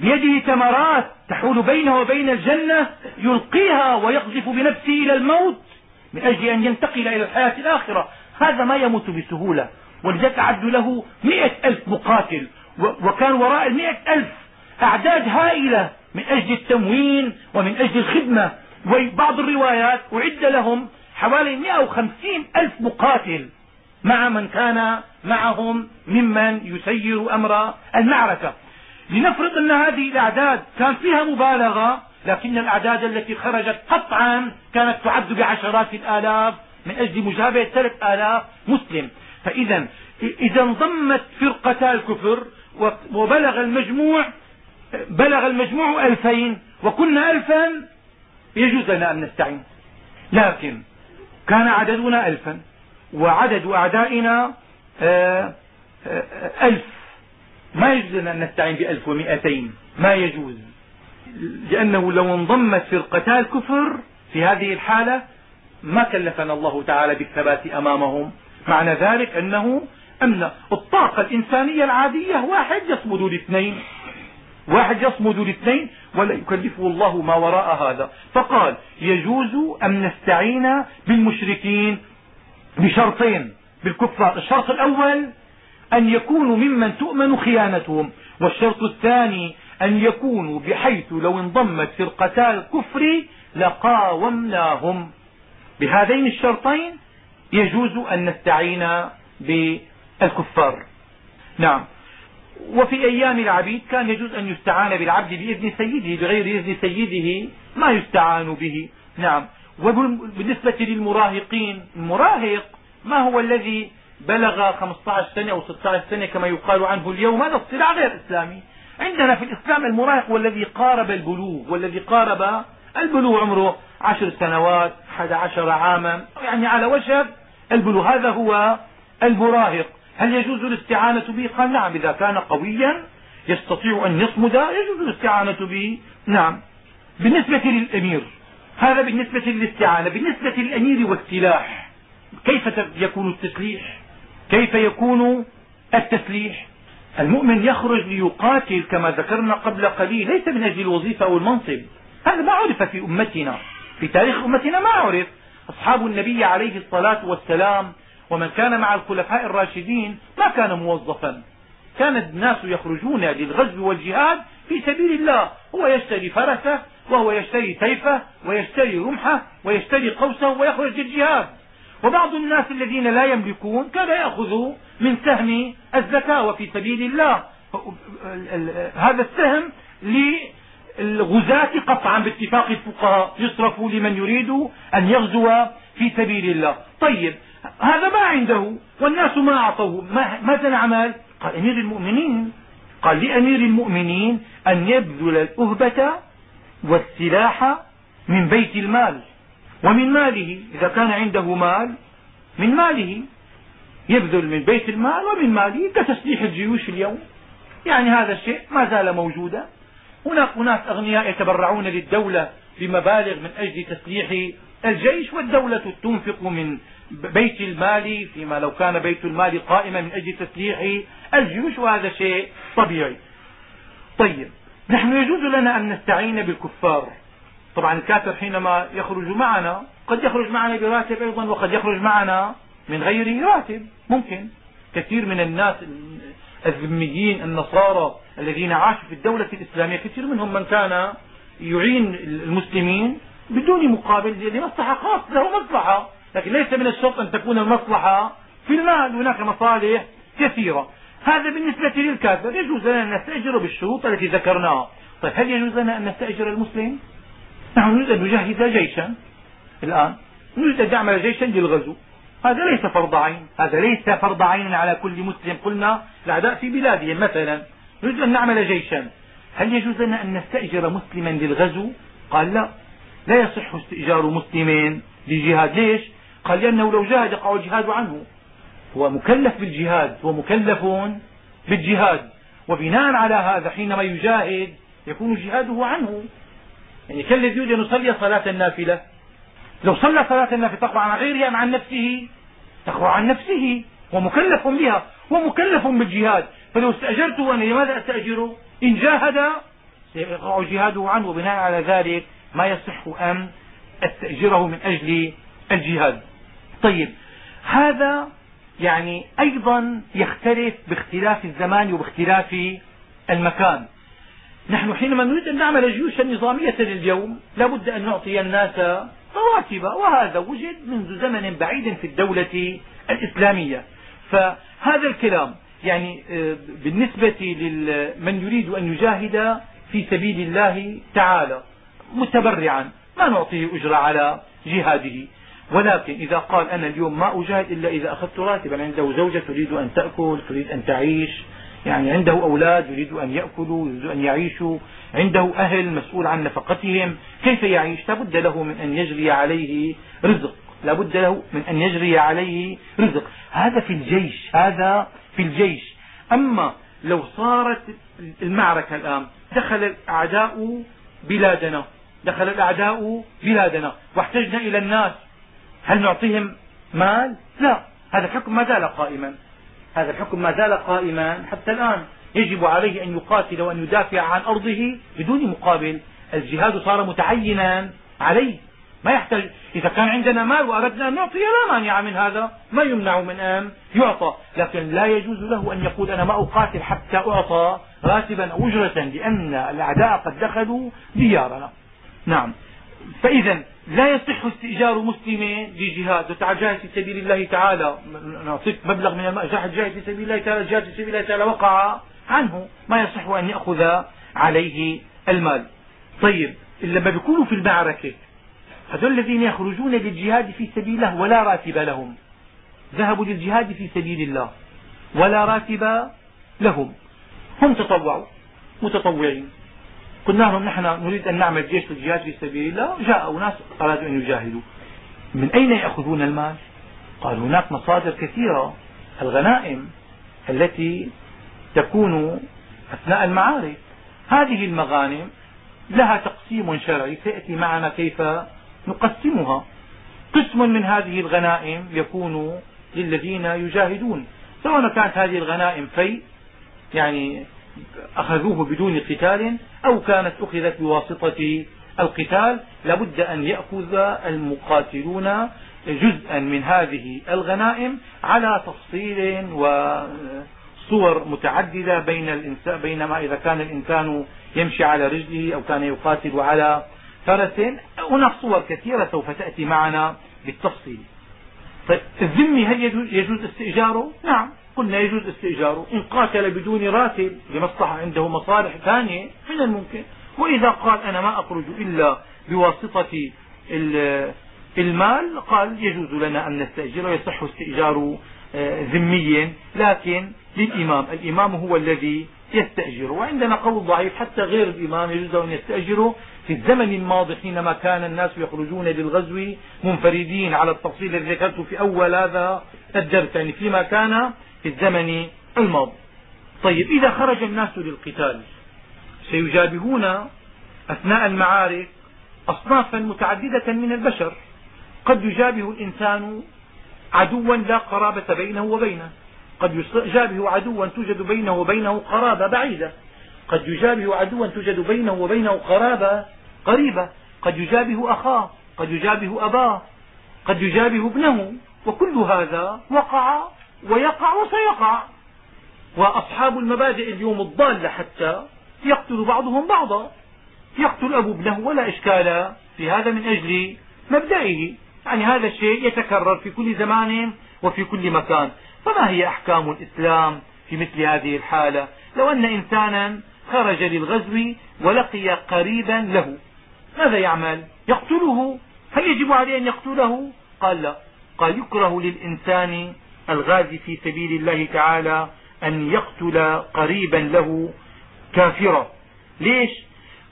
S2: بيده تمرات تحول بينه وبين الجنة يلقيها ويقذف بنفسه إلى الموت. من أجل أن ينتقل إلى الحياة الآخرة. هذا ما يموت بسهولة. ولذلك عدوا له م ألف مقاتل. وكان وراء المئة ألف أعداد هائلة. من أجل التموين ومن أجل الخدمة. وبعض الروايات أعد لهم حوالي م وخمسين ألف مقاتل. مع من كان معهم ممن يسير أمر المعركة. لنفرض أن هذه الأعداد كان فيها مبالغة. لكن الأعداد التي خرجت قطعا كانت تعد بعشرات الآلاف من أجل مجابهة ثلاث آلاف مسلم. فإذا إذا انضمت فرقتا الكفر وبلغ المجموع بلغ المجموع ألفين وكنا ألفا يجوز لنا أن نستعين. لكن كان عددنا ألفا وعدد أعدائنا آه، آه، ألف. ما يجوز لنا أن نستعين بألف ومئتين. ما يجوز. لأنه لو انضمت فرقتا الكفر في هذه الحالة ما كلفنا الله تعالى بالثبات أمامهم. معنى ذلك أنه أن الطاقة الإنسانية العادية واحد يصمد لاثنين. واحد يصمد لاثنين ولا يكلفه الله ما وراء هذا. فقال يجوز أن نستعين بالمشركين بشرطين. بالكفار الشرط الأول أن يكونوا ممن تؤمن خيانتهم والشرط الثاني أن يكونوا بحيث لو انضمت فرقتا الكفر لقاومناهم. بهذين الشرطين يجوز أن نستعين بالكفار. نعم. وفي أيام العبيد كان يجوز أن يستعان بالعبد بإذن سيده بغير إذن سيده ما يستعان به. نعم. وبالنسبة للمراهقين المراهق ما هو الذي بلغ 15 سنة أو 16 سنة كما يقال عنه اليوم؟ هذا اصطلاح غير إسلامي. عندنا في الإسلام المراهق والذي قارب البلوغ والذي قارب البلوغ عمره عشر سنوات أحد عشر عاما. يعني على وشك البلوغ. هذا هو المراهق. هل يجوز الاستعانة به؟ قال نعم إذا كان قويا يستطيع أن يصمد يجوز الاستعانة به. نعم. بالنسبة للأمير هذا بالنسبة للاستعانة. بالنسبة للأمير والسلاح كيف يكون التسليح؟ كيف يكون التسليح؟ المؤمن يخرج ليقاتل كما ذكرنا قبل قليل ليس من أجل الوظيفة أو المنصب. هذا ما عرف في أمتنا. في تاريخ أمتنا ما عرف. أصحاب النبي عليه الصلاة والسلام ومن كان مع الخلفاء الراشدين ما كان موظفا. كان الناس يخرجون للغزو والجهاد في سبيل الله. هو يشتري فرسة وهو يشتري سيفة ويشتري رمحة ويشتري قوسة ويخرج للجهاد. وبعض الناس الذين لا يملكون كان يأخذ من سهم الزكاة وفي سبيل الله. هذا السهم للغزاة قطعا باتفاق الفقهاء. يصرف لمن يريد أن يغزو في سبيل الله. طيب هذا ما عنده والناس ما أعطوه. ماذا نعمل قال أمير المؤمنين. قال لأمير المؤمنين أن يبذل الأهبة والسلاح من بيت المال. ومن ماله إذا كان عنده مال من ماله يبذل من بيت المال ومن ماله كتسليح الجيوش اليوم. يعني هذا الشيء ما زال موجودا. هناك ناس أغنياء يتبرعون للدولة بمبالغ من أجل تسليح الجيش والدولة تنفق من بيت المال فيما لو كان بيت المال قائما من أجل تسليح الجيوش وهذا شيء طبيعي. طيب نحن يجوز لنا أن نستعين بالكفار. طبعا الكافر حينما يخرج معنا قد يخرج معنا براتب أيضا وقد يخرج معنا من غير راتب. ممكن. كثير من الناس الذميين النصارى الذين عاشوا في الدولة الإسلامية كثير منهم من كان يعين المسلمين بدون مقابل لمصلحة خاصة له مصلحة. لكن ليس من الشرط أن تكون المصلحة في المال. هناك مصالح كثيرة. هذا بالنسبة للكافر. يجوز لنا أن نستأجر بالشروط التي ذكرناها. طيب هل يجوز لنا أن نستأجر المسلم؟ نحن نريد أن نجهز جيشا. الآن نريد أن نعمل جيشا للغزو. هذا ليس فرض عين هذا ليس فرض عين على كل مسلم. قلنا الأعداء في بلادهم مثلا. نريد أن نعمل جيشا. هل يجوز لنا أن نستأجر مسلما للغزو؟ قال لا. لا يصح استئجار مسلم للجهاد. ليش؟ قال لأنه لو جاهد يقع الجهاد عنه. هو مكلف بالجهاد هو مكلف بالجهاد. وبناء على هذا حينما يجاهد يكون جهاده عنه. يعني كالذي يريد أن يصلي صلاة النافلة. لو صلى صلاة النافلة تقوى عن غيره ام عن نفسه تقوى عن نفسه ومكلف بها ومكلف بالجهاد. فلو استأجرته أنا لماذا أستأجره؟ إن جاهد سيقع جهاده عنه. وبناء على ذلك ما يصح أن أستأجره من أجل الجهاد. طيب هذا يعني أيضا يختلف باختلاف الزمان وباختلاف المكان. نحن حينما نريد أن نعمل جيوشا نظامية لليوم لا بد أن نعطي الناس رواتب وهذا وجد منذ زمن بعيد في الدولة الإسلامية. فهذا الكلام يعني آه، بالنسبة لمن يريد أن يجاهد في سبيل الله تعالى متبرعا ما نعطيه أجرة على جهاده. ولكن إذا قال أنا اليوم ما أجاهد إلا إذا أخذت راتبا عنده زوجة تريد أن تأكل تريد أن تعيش يعني عنده أولاد يريد أن يأكلوا يريد أن يعيشوا عنده أهل مسؤول عن نفقتهم كيف يعيش؟ لا بد له من أن يجري عليه رزق لا بد له من أن يجري عليه رزق. هذا في الجيش هذا في الجيش. أما لو صارت المعركة الآن دخل الأعداء بلادنا دخل الأعداء بلادنا واحتجنا إلى الناس هل نعطيهم مال؟ لا هذا الحكم ما زال قائما. هذا الحكم ما زال قائما حتى الآن. يجب عليه أن يقاتل وأن يدافع عن أرضه بدون مقابل. الجهاد صار متعينا عليه. ما يحتاج إذا كان عندنا مال وأردنا أن نعطي لا مانع من هذا. ما يمنع من أن يعطى. لكن لا يجوز له أن يقول أنا ما أقاتل حتى أعطى راتبا أو أجرة لأن الأعداء قد دخلوا ديارنا. نعم. فإذا لا يصح استئجار مسلم لجهاد. وتعال جاهد في سبيل الله تعالى. نعطيك مبلغ من المال جاهد جاهد في سبيل الله تعالى جاهد في سبيل الله تعالى وقع عنه. ما يصح أن يأخذ عليه المال. طيب لما بيكونوا في المعركة هذول الذين يخرجون للجهاد في سبيل الله ولا راتب لهم. ذهبوا للجهاد في سبيل الله ولا راتب لهم. هم تطوعوا متطوعين. قلنا لهم نحن نريد أن نعمل جيش للجهاد في سبيل الله جاء أناس أرادوا أن يجاهدوا. من أين يأخذون المال؟ قال هناك مصادر كثيرة الغنائم التي تكون أثناء المعارك. هذه المغانم لها تقسيم شرعي سيأتي معنا كيف نقسمها. قسم من هذه الغنائم يكون للذين يجاهدون. سواء كانت هذه الغنائم في يعني أخذوه بدون قتال أو كانت أخذت بواسطة القتال لابد أن يأخذ المقاتلون جزءا من هذه الغنائم على تفصيل وصور متعددة بين الإنسان بينما إذا كان الإنسان يمشي على رجله أو كان يقاتل على فرس هناك صور كثيرة سوف تأتي معنا بالتفصيل. طيب هل يجوز استئجاره؟ نعم. قلنا يجوز استئجاره. إن قاتل بدون راتب لمصلحة عنده مصالح ثانية من الممكن. وإذا قال أنا ما أخرج إلا بواسطة المال قال يجوز لنا أن نستأجر ويصح استئجار آه، ذمي لكن للإمام الإمام هو الذي يستأجر. وعندنا قول ضعيف حتى غير الإمام يجوز أن يستأجره. في الزمن الماضي حينما كان الناس يخرجون للغزو منفردين على التفصيل الذي ذكرته في أول هذا الدرس يعني فيما كان في الزمن الماضي. طيب إذا خرج الناس للقتال سيجابهون أثناء المعارك أصنافا متعددة من البشر. قد يجابه الإنسان عدوا لا قرابة بينه وبينه. قد يجابه عدوا توجد بينه وبينه قرابة بعيدة. قد يجابه عدوا توجد بينه وبينه قرابة قريبة. قد يجابه أخاه قد يجابه أباه قد يجابه ابنه. وكل هذا وقع ويقع وسيقع. وأصحاب المبادئ اليوم الضالة حتى يقتل بعضهم بعضا. يقتل أبو ابنه ولا إشكال في هذا من أجل مبدئه.
S1: يعني هذا الشيء يتكرر في كل زمان وفي كل مكان. فما هي أحكام الإسلام في مثل هذه الحالة؟ لو أن إنسانا خرج للغزو ولقي قريبا له ماذا يعمل؟ يقتله؟ هل يجب عليه أن يقتله؟ قال لا. قال يكره للإنسان الغازي في سبيل الله تعالى أن يقتل قريبا له كافرا. ليش؟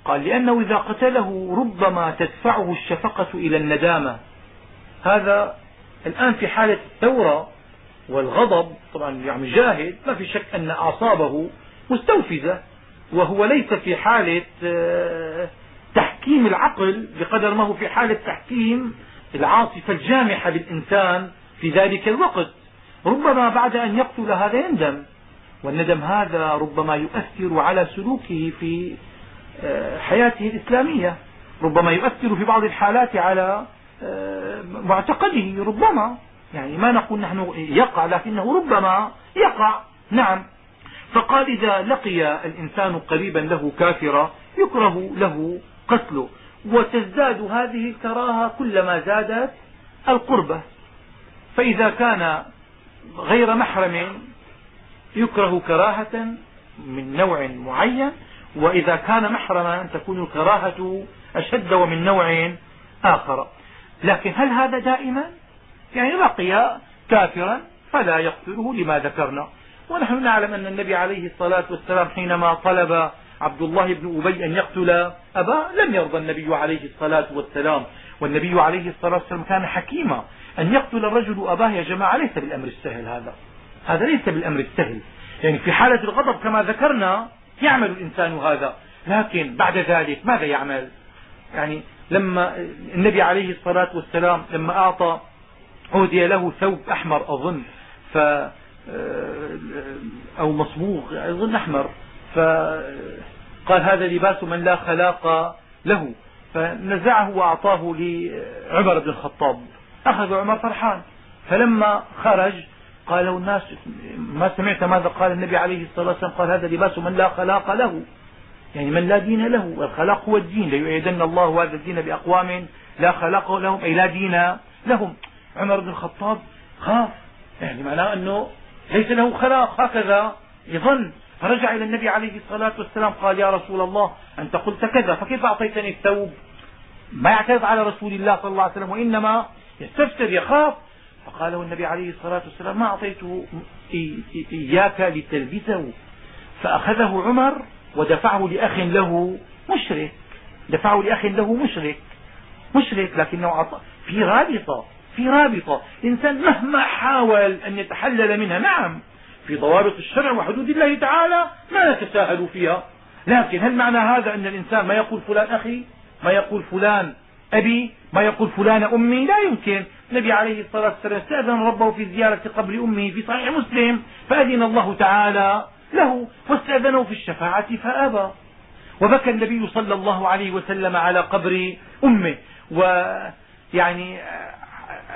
S1: قال لأنه إذا قتله ربما تدفعه الشفقة إلى الندامة. هذا الآن في حالة الثورة والغضب. طبعا يعني جاهد ما في شك أن أعصابه مستوفزة وهو ليس في حالة آه، تحكيم العقل بقدر ما هو في حالة تحكيم العاصفة الجامحة بالإنسان في ذلك الوقت. ربما بعد أن يقتل هذا يندم. والندم هذا ربما يؤثر على سلوكه في آه، حياته الإسلامية. ربما يؤثر في بعض الحالات على آه، معتقده ربما. يعني ما نقول نحن يقع لكنه ربما يقع. نعم. فقال إذا لقي الإنسان قريبا له كافرا يكره له قتله. وتزداد هذه الكراهة كلما زادت القربة. فإذا كان غير محرم يكره كراهة من نوع معين وإذا كان محرما تكون الكراهة أشد ومن نوع آخر. لكن هل هذا دائما؟ يعني بقي كافرا فلا يقتله لما ذكرنا. ونحن نعلم أن النبي عليه الصلاة والسلام حينما طلب عبد الله بن أبي أن يقتل أباه لم يرضى النبي عليه الصلاة والسلام. والنبي عليه الصلاة والسلام كان حكيما. أن يقتل الرجل أباه يا جماعة ليس بالأمر السهل هذا. هذا ليس بالأمر السهل. يعني في حالة الغضب كما ذكرنا يعمل الإنسان هذا. لكن بعد ذلك ماذا يعمل؟ يعني لما النبي عليه الصلاة والسلام لما أعطى أهدي له ثوب أحمر أظن ف أو مصبوغ أظن أحمر فقال هذا لباس من لا خلاق له. فنزعه وأعطاه لعمر بن الخطاب. أخذ عمر فرحان. فلما خرج قالوا الناس ما سمعت ماذا قال النبي عليه الصلاة والسلام؟ قال هذا لباس من لا خلاق له. يعني من لا دين له. الخلاق هو الدين. ليؤيدن الله هذا الدين بأقوام لا خلاق لهم أي لا دين لهم. عمر بن الخطاب خاف. يعني معناه أنه ليس له خلاق. هكذا يظن. فرجع إلى النبي عليه الصلاة والسلام قال يا رسول الله أنت قلت كذا فكيف أعطيتني الثوب؟ ما يعترض على رسول الله صلى الله عليه وسلم وإنما يستفسر يخاف. فقال النبي عليه الصلاة والسلام ما أعطيته إياك لتلبسه. فأخذه عمر ودفعه لأخ له مشرك. دفعه لأخ له مشرك. مشرك لكنه عطى في رابطة في رابطة. الإنسان مهما حاول أن يتحلل منها نعم. في ضوابط الشرع وحدود الله تعالى ما نتساهل فيها. لكن هل معنى هذا أن الإنسان ما يقول فلان أخي؟ ما يقول فلان أبي ما يقول فلان أمي لا يمكن. النبي عليه الصلاة والسلام استأذن ربه في زيارة قبر أمه في صحيح مسلم فأذن الله تعالى له واستأذنه في الشفاعة فأبى. وبكى النبي صلى الله عليه وسلم على قبر أمه. ويعني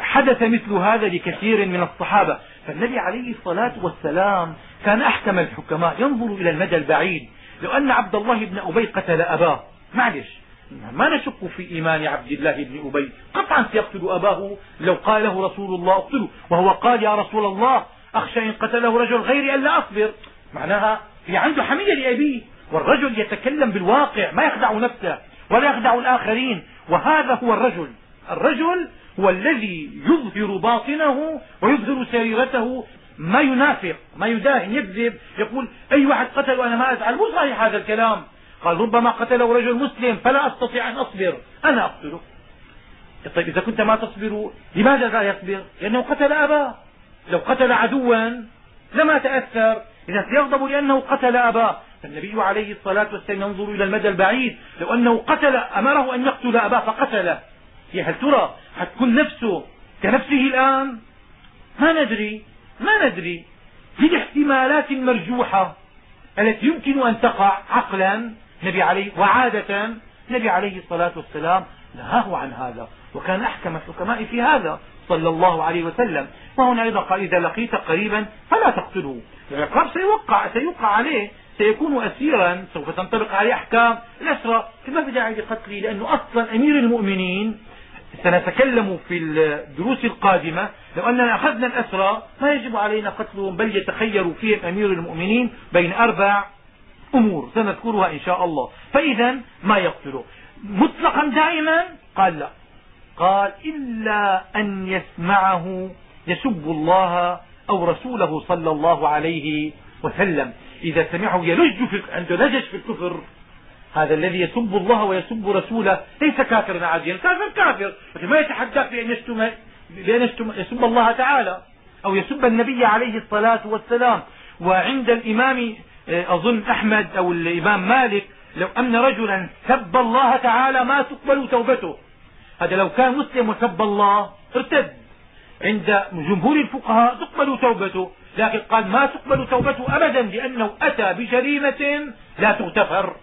S1: حدث مثل هذا لكثير من الصحابة. فالنبي عليه الصلاة والسلام كان أحكم الحكماء ينظر إلى المدى البعيد. لو أن عبد الله بن أبي قتل أباه معلش ما نشك في إيمان عبد الله بن أبي. قطعا سيقتل أباه لو قال له رسول الله. اقتله. وهو قال يا رسول الله أخشى إن قتله رجل غيري ألا أصبر. معناها في عنده حمية لأبيه. والرجل يتكلم بالواقع ما يخدع نفسه ولا يخدع الآخرين. وهذا هو الرجل. الرجل هو الذي يظهر باطنه ويظهر سريرته. ما ينافق ما يداهن يكذب يقول أي واحد قتل وأنا ما أزعل مو صحيح هذا الكلام. قال ربما قتله رجل مسلم فلا أستطيع أن أصبر. أنا أقتله. طيب إذا كنت ما تصبر لماذا لا يصبر؟ لأنه قتل أباه لو قتل عدوا لما تأثر. إذا سيغضب لأنه قتل أباه فالنبي عليه الصلاة والسلام ينظر إلى المدى البعيد. لو أنه قتل أمره أن يقتل أباه فقتله. هل ترى؟ حتكون نفسه كنفسه الآن؟ ما ندري. ما ندري. في الاحتمالات المرجوحة التي يمكن أن تقع عقلا. نبي عليه وعادة النبي عليه الصلاة والسلام نهاه عن هذا وكان أحكم الحكماء في هذا صلى الله عليه وسلم. وهنا أيضا قال إذا لقيت قريبا فلا تقتله. العقاب سيوقع سيوقع عليه سيكون أسيرا سوف تنطبق عليه أحكام. الأسرى ما في داعي لقتله لأنه أصلا أمير المؤمنين.
S2: سنتكلم في الدروس القادمة. لو أننا أخذنا الأسرى ما يجب علينا قتلهم بل يتخير فيهم أمير المؤمنين بين أربع أمور سنذكرها إن شاء الله. فإذا ما يقتله مطلقا دائما؟ قال لا. قال إلا أن يسمعه يسب الله أو رسوله صلى الله عليه وسلم. إذا سمعه يلج في عنده لجج في الكفر. هذا الذي يسب الله ويسب رسوله. ليس كافرا عاديا. كافر كافر. لكن ما يتحداك بأن يشتم, بأن يشتم يسب الله تعالى أو يسب النبي عليه الصلاة والسلام. وعند الإمام أظن أحمد أو الإمام مالك لو أن رجلا سب الله تعالى ما تقبل توبته. هذا لو كان مسلم وسب الله ارتد. عند جمهور الفقهاء تقبل توبته لكن قال ما تقبل توبته أبدا لأنه أتى بجريمة لا تغتفر.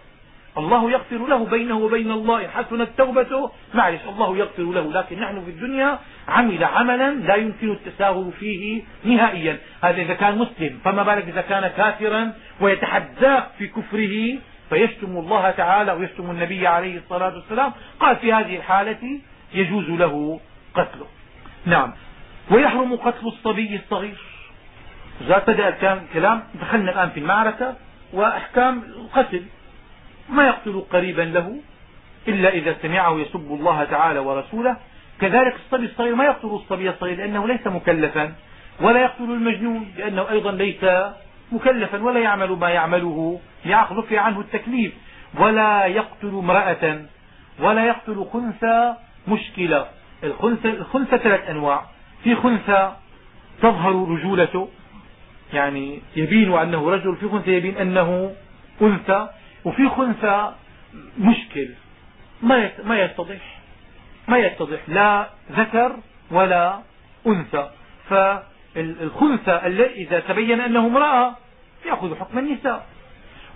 S2: الله يغفر له بينه وبين الله حسنت توبته معلش الله يغفر له لكن نحن في الدنيا عمل عملا لا يمكن التساهل فيه نهائيا. هذا إذا كان مسلم فما بالك إذا كان كافرا ويتحداك في كفره؟ فيشتم الله تعالى ويشتم النبي عليه الصلاة والسلام. قال في هذه الحالة يجوز له قتله. نعم. ويحرم قتل الصبي الصغير. بدأ الكلام دخلنا الآن في المعركة وأحكام القتل. ما يقتل قريبا له إلا إذا سمعه يسب الله تعالى ورسوله. كذلك الصبي الصغير ما يقتل الصبي الصغير لأنه ليس مكلفا ولا يقتل المجنون لأنه أيضا ليس مكلفا ولا يعمل ما يعمله رفع عنه التكليف. ولا يقتل امرأة ولا يقتل خنثى مشكلة. الخنثى, الخنثى ثلاث أنواع. في خنثى تظهر رجولته يعني يبين أنه رجل في خنثى يبين أنه أنثى. وفي خنثى مشكل. ما ما يتضح. ما يتضح. لا ذكر ولا أنثى. فالخنثى إذا تبين أنه امرأة يأخذ حكم النساء.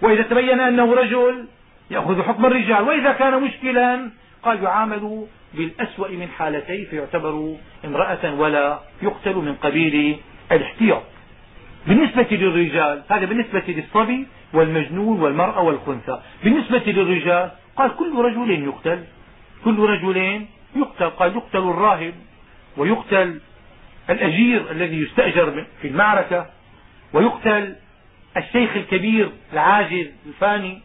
S2: وإذا تبين أنه رجل يأخذ حكم الرجال. وإذا كان مشكلا قال يعامل بالأسوأ من حالتين فيعتبر امرأة ولا يقتل من قبيل الاحتياط. بالنسبة للرجال هذا بالنسبة للصبي والمجنون والمرأة والخنثى. بالنسبة للرجال قال كل رجل يقتل. كل رجل يقتل قال يقتل الراهب ويقتل الأجير الذي يستأجر في المعركة ويقتل الشيخ الكبير العاجز الفاني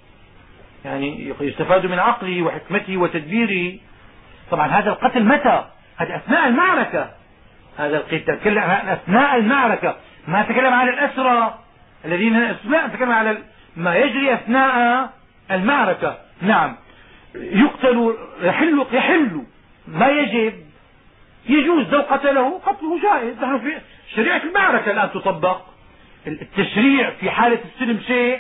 S2: يعني يستفاد من عقله وحكمته وتدبيره. طبعا هذا القتل متى؟ هذا أثناء المعركة. هذا القتل عن أثناء المعركة. ما تكلم عن الأسرى الذين لا تكلم على ما يجري أثناء المعركة. نعم. يقتل يحل يحل. ما يجب. يجوز لو قتله قتله جائز. نحن في شريعة المعركة الآن تطبق. التشريع في حالة السلم شيء.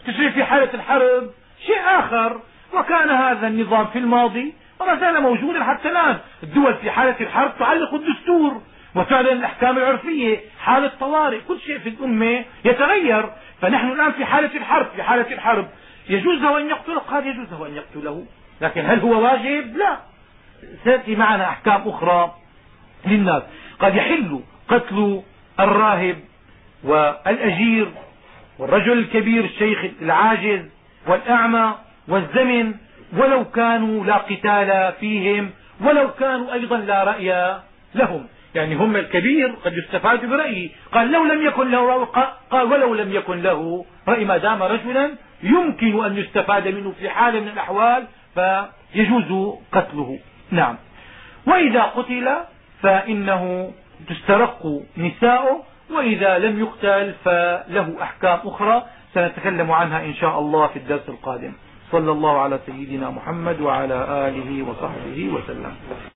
S2: التشريع في حالة الحرب شيء آخر. وكان هذا النظام في الماضي وما زال موجودا حتى الآن. الدول في حالة الحرب تعلق الدستور. وتعلن الأحكام العرفية حالة طوارئ كل شيء في الأمة يتغير. فنحن الآن في حالة الحرب في حالة الحرب. يجوز له أن يقتله قال يجوز له أن يقتله. لكن هل هو واجب؟ لا. سيأتي معنا أحكام أخرى للناس. قد يحل قتل الراهب والأجير والرجل الكبير الشيخ العاجز والأعمى والزمن ولو كانوا لا قتال فيهم ولو كانوا أيضا لا رأي لهم. يعني هم الكبير قد يستفاد برأيه. قال لو لم يكن له قال ولو لم يكن له رأي ما دام رجلا يمكن أن يستفاد منه في حال من الأحوال فيجوز قتله. نعم. وإذا قتل فإنه تسترق نساؤه وإذا لم يقتل فله أحكام أخرى سنتكلم عنها إن شاء الله في الدرس القادم. صلى الله على سيدنا محمد وعلى آله وصحبه وسلم.